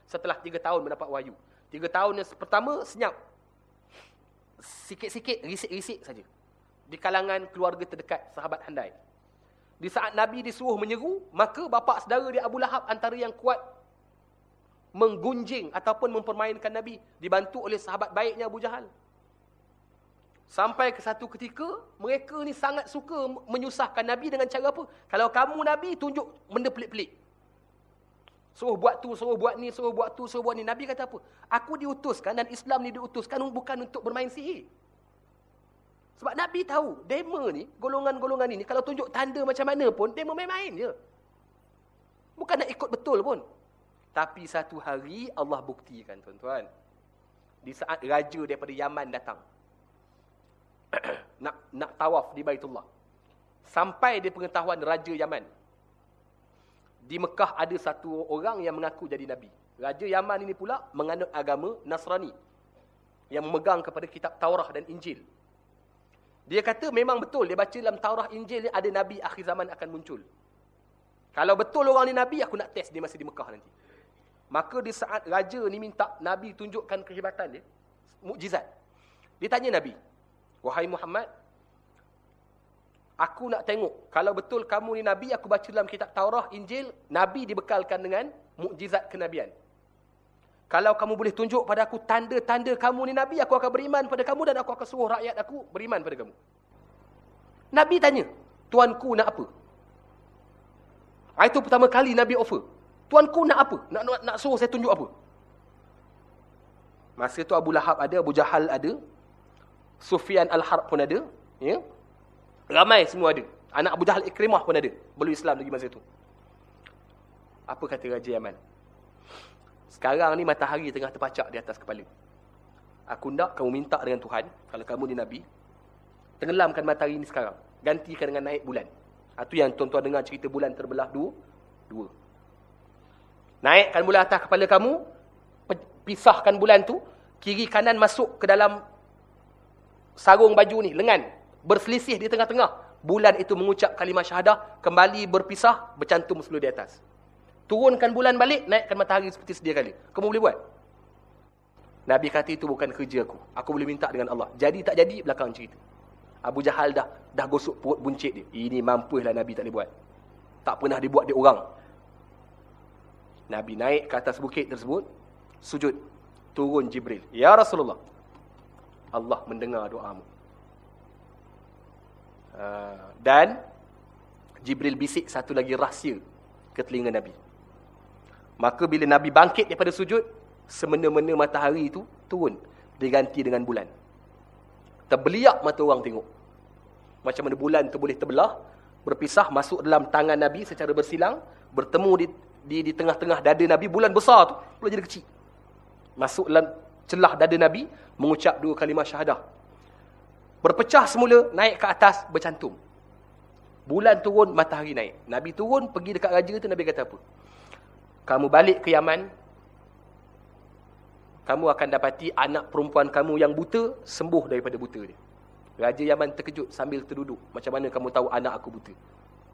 Setelah tiga tahun mendapat wahyu. Tiga tahun yang pertama, senyap. Sikit-sikit, risik-risik saja. Di kalangan keluarga terdekat, sahabat handai. Di saat Nabi disuruh menyeru, maka bapa saudara dia Abu Lahab antara yang kuat menggunjing ataupun mempermainkan Nabi. Dibantu oleh sahabat baiknya Abu Jahal. Sampai ke satu ketika, mereka ni sangat suka menyusahkan Nabi dengan cara apa? Kalau kamu Nabi, tunjuk benda pelik-pelik. Suruh buat tu, suruh buat ni, suruh buat tu, suruh buat ni. Nabi kata apa? Aku diutuskan dan Islam ni diutuskan bukan untuk bermain sihir. Sebab Nabi tahu, dema ni, golongan-golongan ini, kalau tunjuk tanda macam mana pun, dema main-main je. Bukan nak ikut betul pun. Tapi satu hari, Allah buktikan tuan-tuan. Di saat raja daripada Yaman datang. [clears throat] nak nak tawaf di Baitullah. Sampai di pengetahuan Raja Yaman. Di Mekah ada satu orang yang mengaku jadi Nabi. Raja Yaman ini pula menganut agama Nasrani. Yang memegang kepada kitab Taurah dan Injil. Dia kata memang betul. Dia baca dalam Taurah Injil ada Nabi akhir zaman akan muncul. Kalau betul orang ni Nabi, aku nak test dia masih di Mekah nanti. Maka di saat Raja ni minta Nabi tunjukkan kehebatan dia. Mukjizat. Dia tanya Nabi. Wahai Muhammad, aku nak tengok. Kalau betul kamu ni Nabi, aku baca dalam kitab Taurah, Injil, Nabi dibekalkan dengan mukjizat kenabian. Kalau kamu boleh tunjuk pada aku tanda-tanda kamu ni Nabi, aku akan beriman pada kamu dan aku akan suruh rakyat aku beriman pada kamu. Nabi tanya, tuanku nak apa? Itu pertama kali Nabi offer. Tuanku nak apa? Nak, nak, nak suruh saya tunjuk apa? Masa tu Abu Lahab ada, Abu Jahal ada, Sufyan Al-Harb pun ada. Ya? Ramai semua ada. Anak Abu Jahal Ikrimah pun ada. Belum Islam lagi masa itu. Apa kata Raja Yaman? Sekarang ni matahari tengah terpacak di atas kepala. Aku nak kamu minta dengan Tuhan. Kalau kamu ni Nabi. Tenggelamkan matahari ni sekarang. Gantikan dengan naik bulan. Itu yang tuan-tuan dengar cerita bulan terbelah dua. Dua. Naikkan bulan atas kepala kamu. Pisahkan bulan tu. Kiri kanan masuk ke dalam sarung baju ni, lengan, berselisih di tengah-tengah. Bulan itu mengucap kalimah syahadah, kembali berpisah, bercantum seluruh di atas. Turunkan bulan balik, naikkan matahari seperti sedia kali. Kamu boleh buat? Nabi kata itu bukan kerja aku. Aku boleh minta dengan Allah. Jadi tak jadi, belakang cerita. Abu Jahal dah dah gosok perut buncit dia. Ini mampulah Nabi tak boleh buat. Tak pernah dibuat di orang. Nabi naik ke atas bukit tersebut, sujud. Turun Jibril. Ya Rasulullah, Allah mendengar doamu. Uh, dan Jibril bisik satu lagi rahsia ke telinga Nabi. Maka bila Nabi bangkit daripada sujud, semena-mena matahari itu turun diganti dengan bulan. Terbeliak mata orang tengok. Macam mana bulan itu boleh terbelah, berpisah masuk dalam tangan Nabi secara bersilang, bertemu di di di tengah-tengah dada Nabi, bulan besar tu boleh jadi kecil. Masuk dalam celah dada Nabi, mengucap dua kalimah syahadah. Berpecah semula, naik ke atas, bercantum. Bulan turun, matahari naik. Nabi turun, pergi dekat raja tu, Nabi kata apa? Kamu balik ke Yaman, kamu akan dapati anak perempuan kamu yang buta, sembuh daripada buta dia. Raja Yaman terkejut sambil terduduk. Macam mana kamu tahu anak aku buta?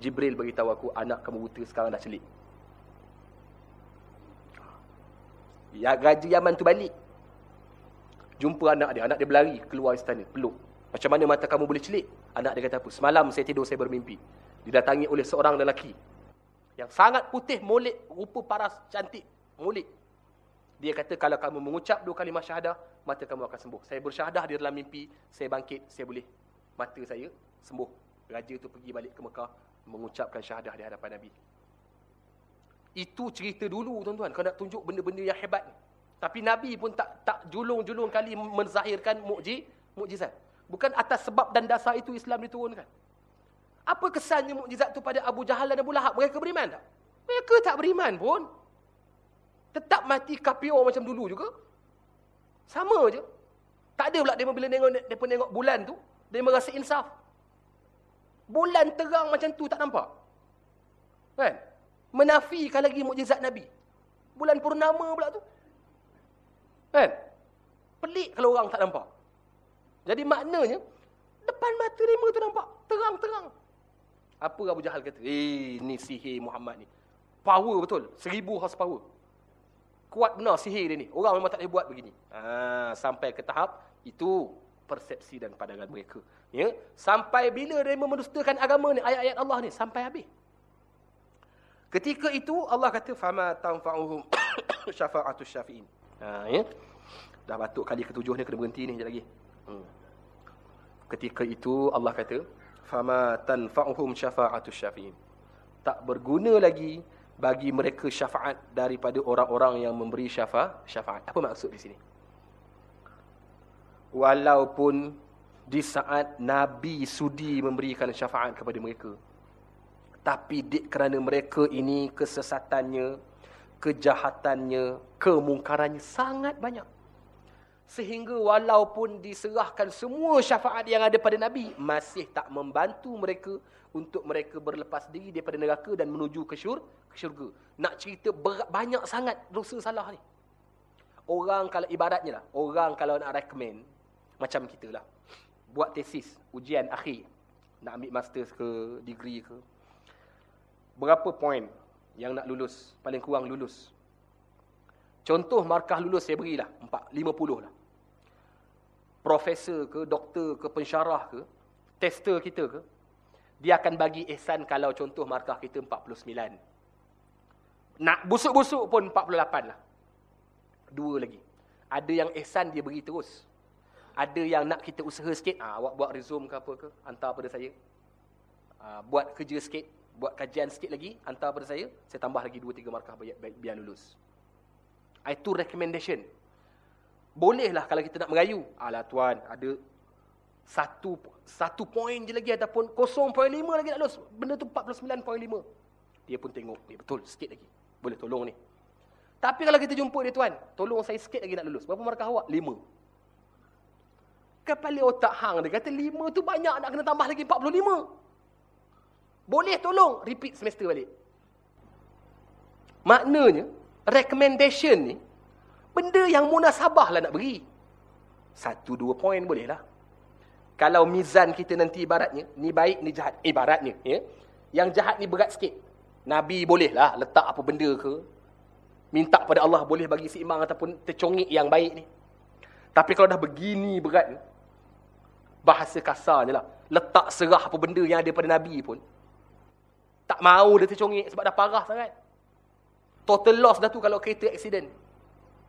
Jibril beritahu aku, anak kamu buta sekarang dah celik. Ya, Raja Yaman tu balik. Jumpa anak dia. Anak dia berlari keluar istana. Peluk. Macam mana mata kamu boleh celik? Anak dia kata apa? Semalam saya tidur, saya bermimpi. Didatangi oleh seorang lelaki. Yang sangat putih, molek, rupa paras, cantik, molek. Dia kata kalau kamu mengucap dua kalimah syahadah, mata kamu akan sembuh. Saya bersyahadah di dalam mimpi, saya bangkit, saya boleh. Mata saya sembuh. Raja tu pergi balik ke Mekah, mengucapkan syahadah di hadapan Nabi. Itu cerita dulu tuan-tuan. Kau nak tunjuk benda-benda yang hebat. Tapi Nabi pun tak tak julung-julung kali menzahirkan mukjiz, mukjizat. Bukan atas sebab dan dasar itu Islam diturunkan. Apa kesannya mukjizat itu pada Abu Jahal dan Abu Lahab? Mereka beriman tak? Mereka tak beriman pun. Tetap mati kapio macam dulu juga. Sama je. Tak ada pula dia bila tengok pun tengok bulan tu, dia merasa insaf. Bulan terang macam tu tak nampak. Kan? Menafikan lagi mukjizat Nabi. Bulan purnama pula tu. Kan? Pelik kalau orang tak nampak. Jadi maknanya, depan mata lima tu nampak. Terang-terang. Apa Abu Jahal kata? Eh, ni sihir Muhammad ni. Power betul. Seribu horsepower kuat benar sihir dia ni. Orang memang tak boleh buat begini. Ha, sampai ke tahap itu persepsi dan pandangan mereka. Ya, sampai bila dia memendustakan agama ni, ayat-ayat Allah ni sampai habis. Ketika itu Allah kata fama tanfa'uhum [coughs] syafa'atus syafi'in. Ha, ya. Dah batuk kali ketujuh ni kena berhenti ni sekejap lagi. Hmm. Ketika itu Allah kata fama tanfa'uhum syafa'atus syafi'in. Tak berguna lagi bagi mereka syafaat daripada orang-orang yang memberi syafa syafaat. Apa maksud di sini? Walaupun di saat Nabi sudi memberikan syafaat kepada mereka. Tapi kerana mereka ini kesesatannya, kejahatannya, kemungkarannya sangat banyak. Sehingga walaupun diserahkan semua syafaat yang ada pada Nabi, masih tak membantu mereka untuk mereka berlepas diri daripada neraka dan menuju ke syurga. Nak cerita berat, banyak sangat dosa salah ni. Orang kalau ibaratnya lah, orang kalau nak recommend, macam kita lah. Buat tesis, ujian akhir. Nak ambil master ke, degree ke. Berapa poin yang nak lulus? Paling kurang lulus. Contoh markah lulus saya berilah. 4, 50 lah. Profesor ke, doktor ke, pensyarah ke, tester kita ke, dia akan bagi ihsan kalau contoh markah kita 49. Nak busuk-busuk pun 48 lah. Dua lagi. Ada yang ihsan dia beri terus. Ada yang nak kita usaha sikit, ah, awak buat resume ke apa ke, hantar pada saya. Ah, buat kerja sikit, buat kajian sikit lagi, hantar pada saya. Saya tambah lagi 2-3 markah biar, biar lulus. Itu recommendation. Bolehlah kalau kita nak merayu. Alah tuan, ada satu satu poin je lagi ataupun 0.5 lagi nak lulus. Benda tu 49.5. Dia pun tengok, dia betul sikit lagi. Boleh tolong ni. Tapi kalau kita jumpa dia tuan, tolong saya sikit lagi nak lulus. Berapa markah awak? 5. Kepala otak hang dia kata 5 tu banyak nak kena tambah lagi 45. Boleh tolong repeat semester balik. Maknanya recommendation ni benda yang munasabah lah nak beri. Satu dua poin boleh lah. Kalau mizan kita nanti ibaratnya, ni baik, ni jahat. Ibaratnya, ya. Yang jahat ni berat sikit. Nabi boleh lah letak apa benda ke. Minta pada Allah boleh bagi seimbang ataupun tercongik yang baik ni. Tapi kalau dah begini berat ni, bahasa kasarnya lah. Letak serah apa benda yang ada pada Nabi pun. Tak mau dia tercongik sebab dah parah sangat. Total loss dah tu kalau kereta accident.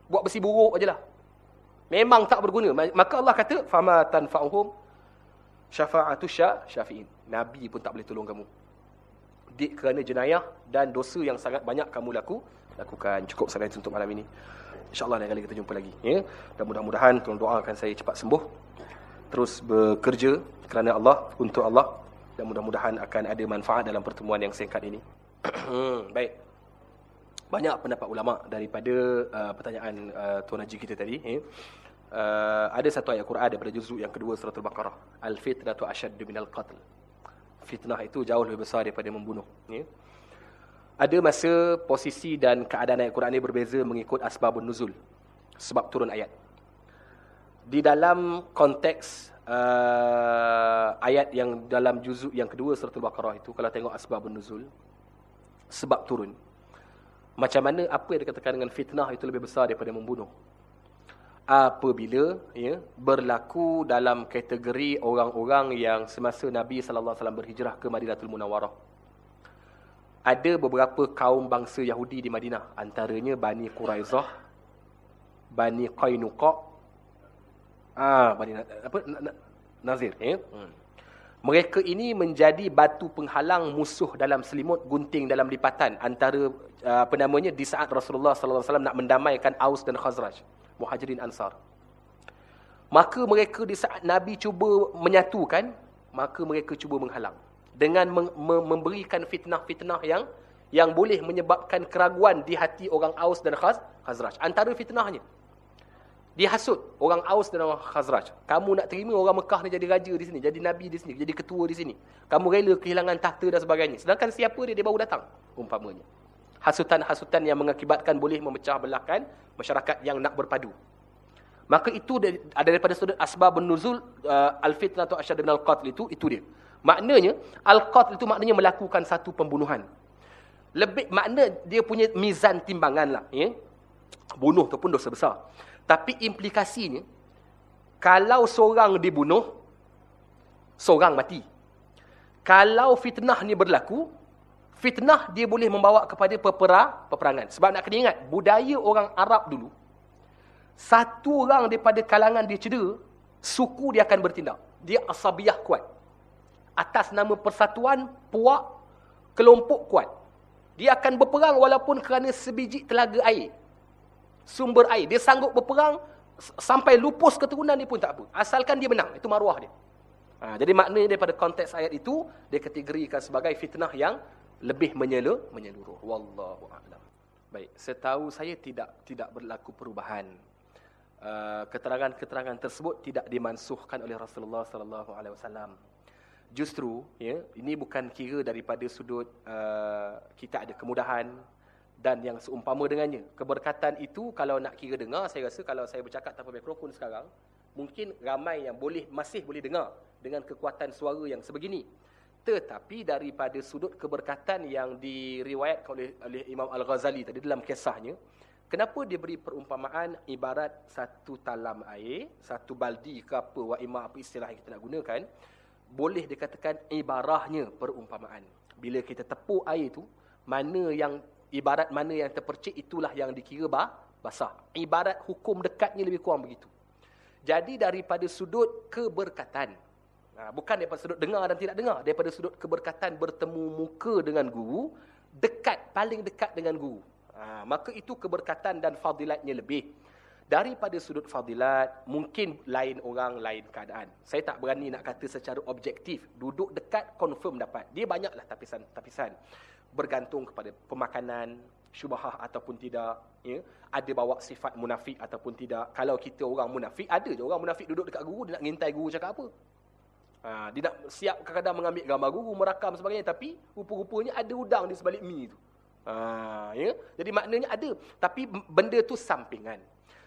Buat besi buruk aje lah. Memang tak berguna. Maka Allah kata, fama tanfa'uhum syafa'atu syafi'in. Nabi pun tak boleh tolong kamu. Dik kerana jenayah dan dosa yang sangat banyak kamu laku, lakukan. Cukup sampai untuk malam ini. InsyaAllah lain kali kita jumpa lagi. Ya? Dan mudah-mudahan tolong doakan saya cepat sembuh. Terus bekerja kerana Allah, untuk Allah. Dan mudah-mudahan akan ada manfaat dalam pertemuan yang singkat ini. [clears throat] Hmm, baik banyak pendapat ulama daripada uh, pertanyaan uh, tuan haji kita tadi eh. uh, ada satu ayat Quran daripada juzuk yang kedua surah al-baqarah al-fitnatu ashaddu minal qatl fitnah itu jauh lebih besar daripada membunuh. Ya. Ada masa posisi dan keadaan ayat Quran ini berbeza mengikut asbabun nuzul. Sebab turun ayat. Di dalam konteks uh, ayat yang dalam juzuk yang kedua surat Al-Baqarah itu, kalau tengok asbabun nuzul, sebab turun. Macam mana apa yang dikatakan dengan fitnah itu lebih besar daripada membunuh. Apabila ya, berlaku dalam kategori orang-orang yang semasa Nabi SAW berhijrah ke Madinatul Munawwarah ada beberapa kaum bangsa Yahudi di Madinah antaranya Bani Quraizah Bani Qainuqa ah Bani apa Nazir eh hmm. mereka ini menjadi batu penghalang musuh dalam selimut gunting dalam lipatan antara ah, apa namanya di saat Rasulullah sallallahu alaihi wasallam nak mendamaikan Aus dan Khazraj Muhajirin Ansar maka mereka di saat Nabi cuba menyatukan maka mereka cuba menghalang dengan memberikan fitnah-fitnah yang yang boleh menyebabkan keraguan di hati orang Aus dan Khaz, Khazraj. Antara fitnahnya, dihasut orang Aus dan orang Khazraj. Kamu nak terima orang Mekah ni jadi raja di sini, jadi nabi di sini, jadi ketua di sini. Kamu rela kehilangan tahta dan sebagainya. Sedangkan siapa dia, dia baru datang, umpamanya. Hasutan-hasutan yang mengakibatkan boleh memecah belahkan masyarakat yang nak berpadu. Maka itu ada daripada sudut asbab nuzul uh, al-fitnah atau asyad bin al-qatl itu, itu dia. Maknanya, Al-Qatl itu maknanya melakukan satu pembunuhan. Lebih makna dia punya mizan timbangan lah. Ya? Bunuh tu pun dosa besar. Tapi implikasinya, kalau seorang dibunuh, seorang mati. Kalau fitnah ni berlaku, fitnah dia boleh membawa kepada pepera, peperangan. Sebab nak kena ingat, budaya orang Arab dulu, satu orang daripada kalangan dia cedera, suku dia akan bertindak. Dia asabiah kuat atas nama persatuan puak kelompok kuat. Dia akan berperang walaupun kerana sebiji telaga air. Sumber air. Dia sanggup berperang sampai lupus keturunan dia pun tak apa. Asalkan dia menang. Itu maruah dia. Ha, jadi maknanya daripada konteks ayat itu, dia kategorikan sebagai fitnah yang lebih menyeluruh. menyeluruh. Wallahu a'lam. Baik, setahu saya tidak tidak berlaku perubahan. Uh, keterangan-keterangan tersebut tidak dimansuhkan oleh Rasulullah sallallahu alaihi wasallam justru ya ini bukan kira daripada sudut uh, kita ada kemudahan dan yang seumpama dengannya keberkatan itu kalau nak kira dengar saya rasa kalau saya bercakap tanpa mikrofon sekarang mungkin ramai yang boleh masih boleh dengar dengan kekuatan suara yang sebegini tetapi daripada sudut keberkatan yang diriwayatkan oleh, oleh Imam Al-Ghazali tadi dalam kisahnya kenapa dia beri perumpamaan ibarat satu talam air satu baldi ke apa wa imam apa istilah yang kita nak gunakan boleh dikatakan ibarahnya perumpamaan. Bila kita tepuk air itu, mana yang ibarat mana yang terpercik itulah yang dikira bah, basah. Ibarat hukum dekatnya lebih kurang begitu. Jadi daripada sudut keberkatan, ha, bukan daripada sudut dengar dan tidak dengar, daripada sudut keberkatan bertemu muka dengan guru, dekat, paling dekat dengan guru. Ha, maka itu keberkatan dan fadilatnya lebih. Daripada sudut fadilat mungkin lain orang lain keadaan. Saya tak berani nak kata secara objektif. Duduk dekat confirm dapat. Dia banyaklah tapisan-tapisan bergantung kepada pemakanan syubhah ataupun tidak ya ada bawa sifat munafik ataupun tidak kalau kita orang munafik ada je orang munafik duduk dekat guru dia nak ngintai guru cakap apa ha, dia nak siap kadang-kadang mengambil gambar guru merakam sebagainya tapi rupa-rupanya ada udang di sebalik mi tu ha, ya jadi maknanya ada tapi benda tu sampingan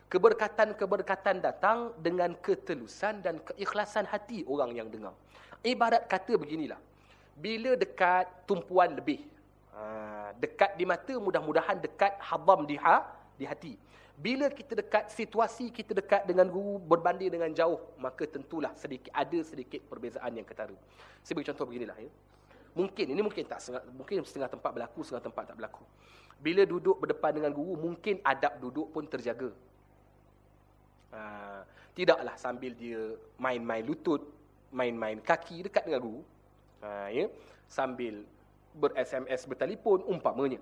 Keberkatan-keberkatan datang dengan ketelusan dan keikhlasan hati orang yang dengar. Ibarat kata beginilah. Bila dekat tumpuan lebih. Ha, dekat di mata, mudah-mudahan dekat habam di, ha, di hati. Bila kita dekat situasi, kita dekat dengan guru berbanding dengan jauh, maka tentulah sedikit ada sedikit perbezaan yang ketara. Saya beri contoh beginilah. Ya. Mungkin, ini mungkin tak mungkin setengah tempat berlaku, setengah tempat tak berlaku. Bila duduk berdepan dengan guru, mungkin adab duduk pun terjaga. Ha, tidaklah sambil dia main-main lutut, main-main kaki dekat dengan guru. Ha, ya? Sambil ber-SMS, bertelefon, umpamanya.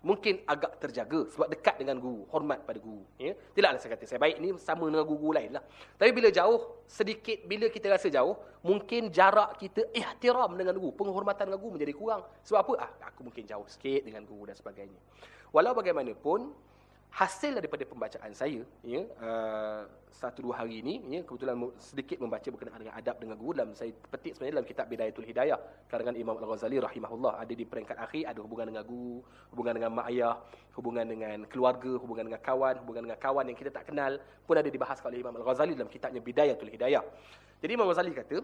Mungkin agak terjaga sebab dekat dengan guru, hormat pada guru. Ya? Tidaklah saya kata, saya baik ni sama dengan guru lain lah. Tapi bila jauh, sedikit bila kita rasa jauh, mungkin jarak kita ihtiram dengan guru, penghormatan dengan guru menjadi kurang. Sebab apa? Ah, aku mungkin jauh sikit dengan guru dan sebagainya. Walau bagaimanapun, hasil daripada pembacaan saya ya uh, satu dua hari ini ya kebetulan sedikit membaca berkenaan dengan adab dengan guru dalam saya petik sebenarnya dalam kitab Bidayatul Hidayah karangan Imam Al-Ghazali rahimahullah. Ada di peringkat akhir ada hubungan dengan guru hubungan dengan mak ayah hubungan dengan keluarga hubungan dengan kawan hubungan dengan kawan yang kita tak kenal pun ada dibahas oleh Imam Al-Ghazali dalam kitabnya Bidayatul Hidayah. Jadi Imam Al-Ghazali kata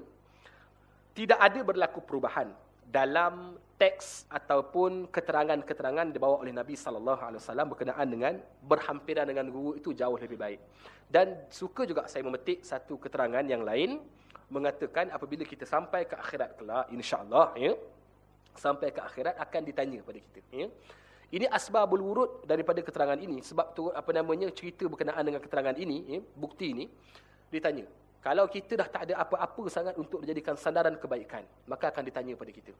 tidak ada berlaku perubahan dalam teks ataupun keterangan-keterangan dibawa oleh Nabi sallallahu alaihi wasallam berkenaan dengan berhampiran dengan guru itu jauh lebih baik. Dan suka juga saya memetik satu keterangan yang lain mengatakan apabila kita sampai ke akhirat kelak insya-Allah ya sampai ke akhirat akan ditanya pada kita ya. Ini asbabul wurud daripada keterangan ini sebab tu apa namanya cerita berkenaan dengan keterangan ini ya, bukti ini ditanya kalau kita dah tak ada apa-apa sangat untuk dijadikan sandaran kebaikan, maka akan ditanya pada kita.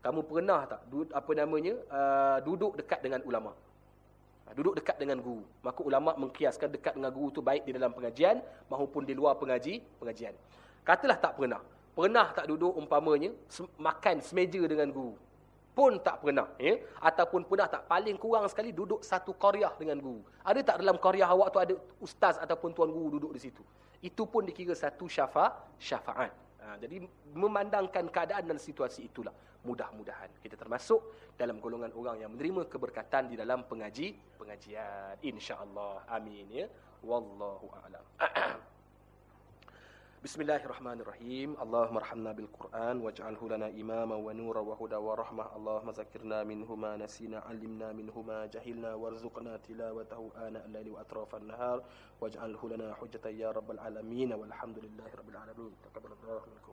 Kamu pernah tak apa namanya uh, duduk dekat dengan ulama? Uh, duduk dekat dengan guru. Maka ulama mengkiaskan dekat dengan guru tu baik di dalam pengajian maupun di luar pengaji pengajian. Katalah tak pernah. Pernah tak duduk umpamanya makan semeja dengan guru? Pun tak pernah, ya? Ataupun pernah tak paling kurang sekali duduk satu qaryah dengan guru. Ada tak dalam qaryah awak tu ada ustaz ataupun tuan guru duduk di situ? itu pun dikira satu syafa syafaat. Ha, jadi memandangkan keadaan dan situasi itulah mudah-mudahan kita termasuk dalam golongan orang yang menerima keberkatan di dalam pengaji pengajian insya-Allah. Amin ya. Wallahu a'lam. [clears throat] Bismillahirrahmanirrahim. Allahumma arhamna bil Qur'an waj'alhu lana imama wa nura wa huda wa rahmah. Allahumma zakirna minhu ma nasina 'allimna minhu ma jahilna warzuqna tilawatahu ana al-laili wa atrafan nahar waj'alhu lana hujjatan ya rabbal alamin walhamdulillahi rabbil alamin. Taqabbalallahu minkum.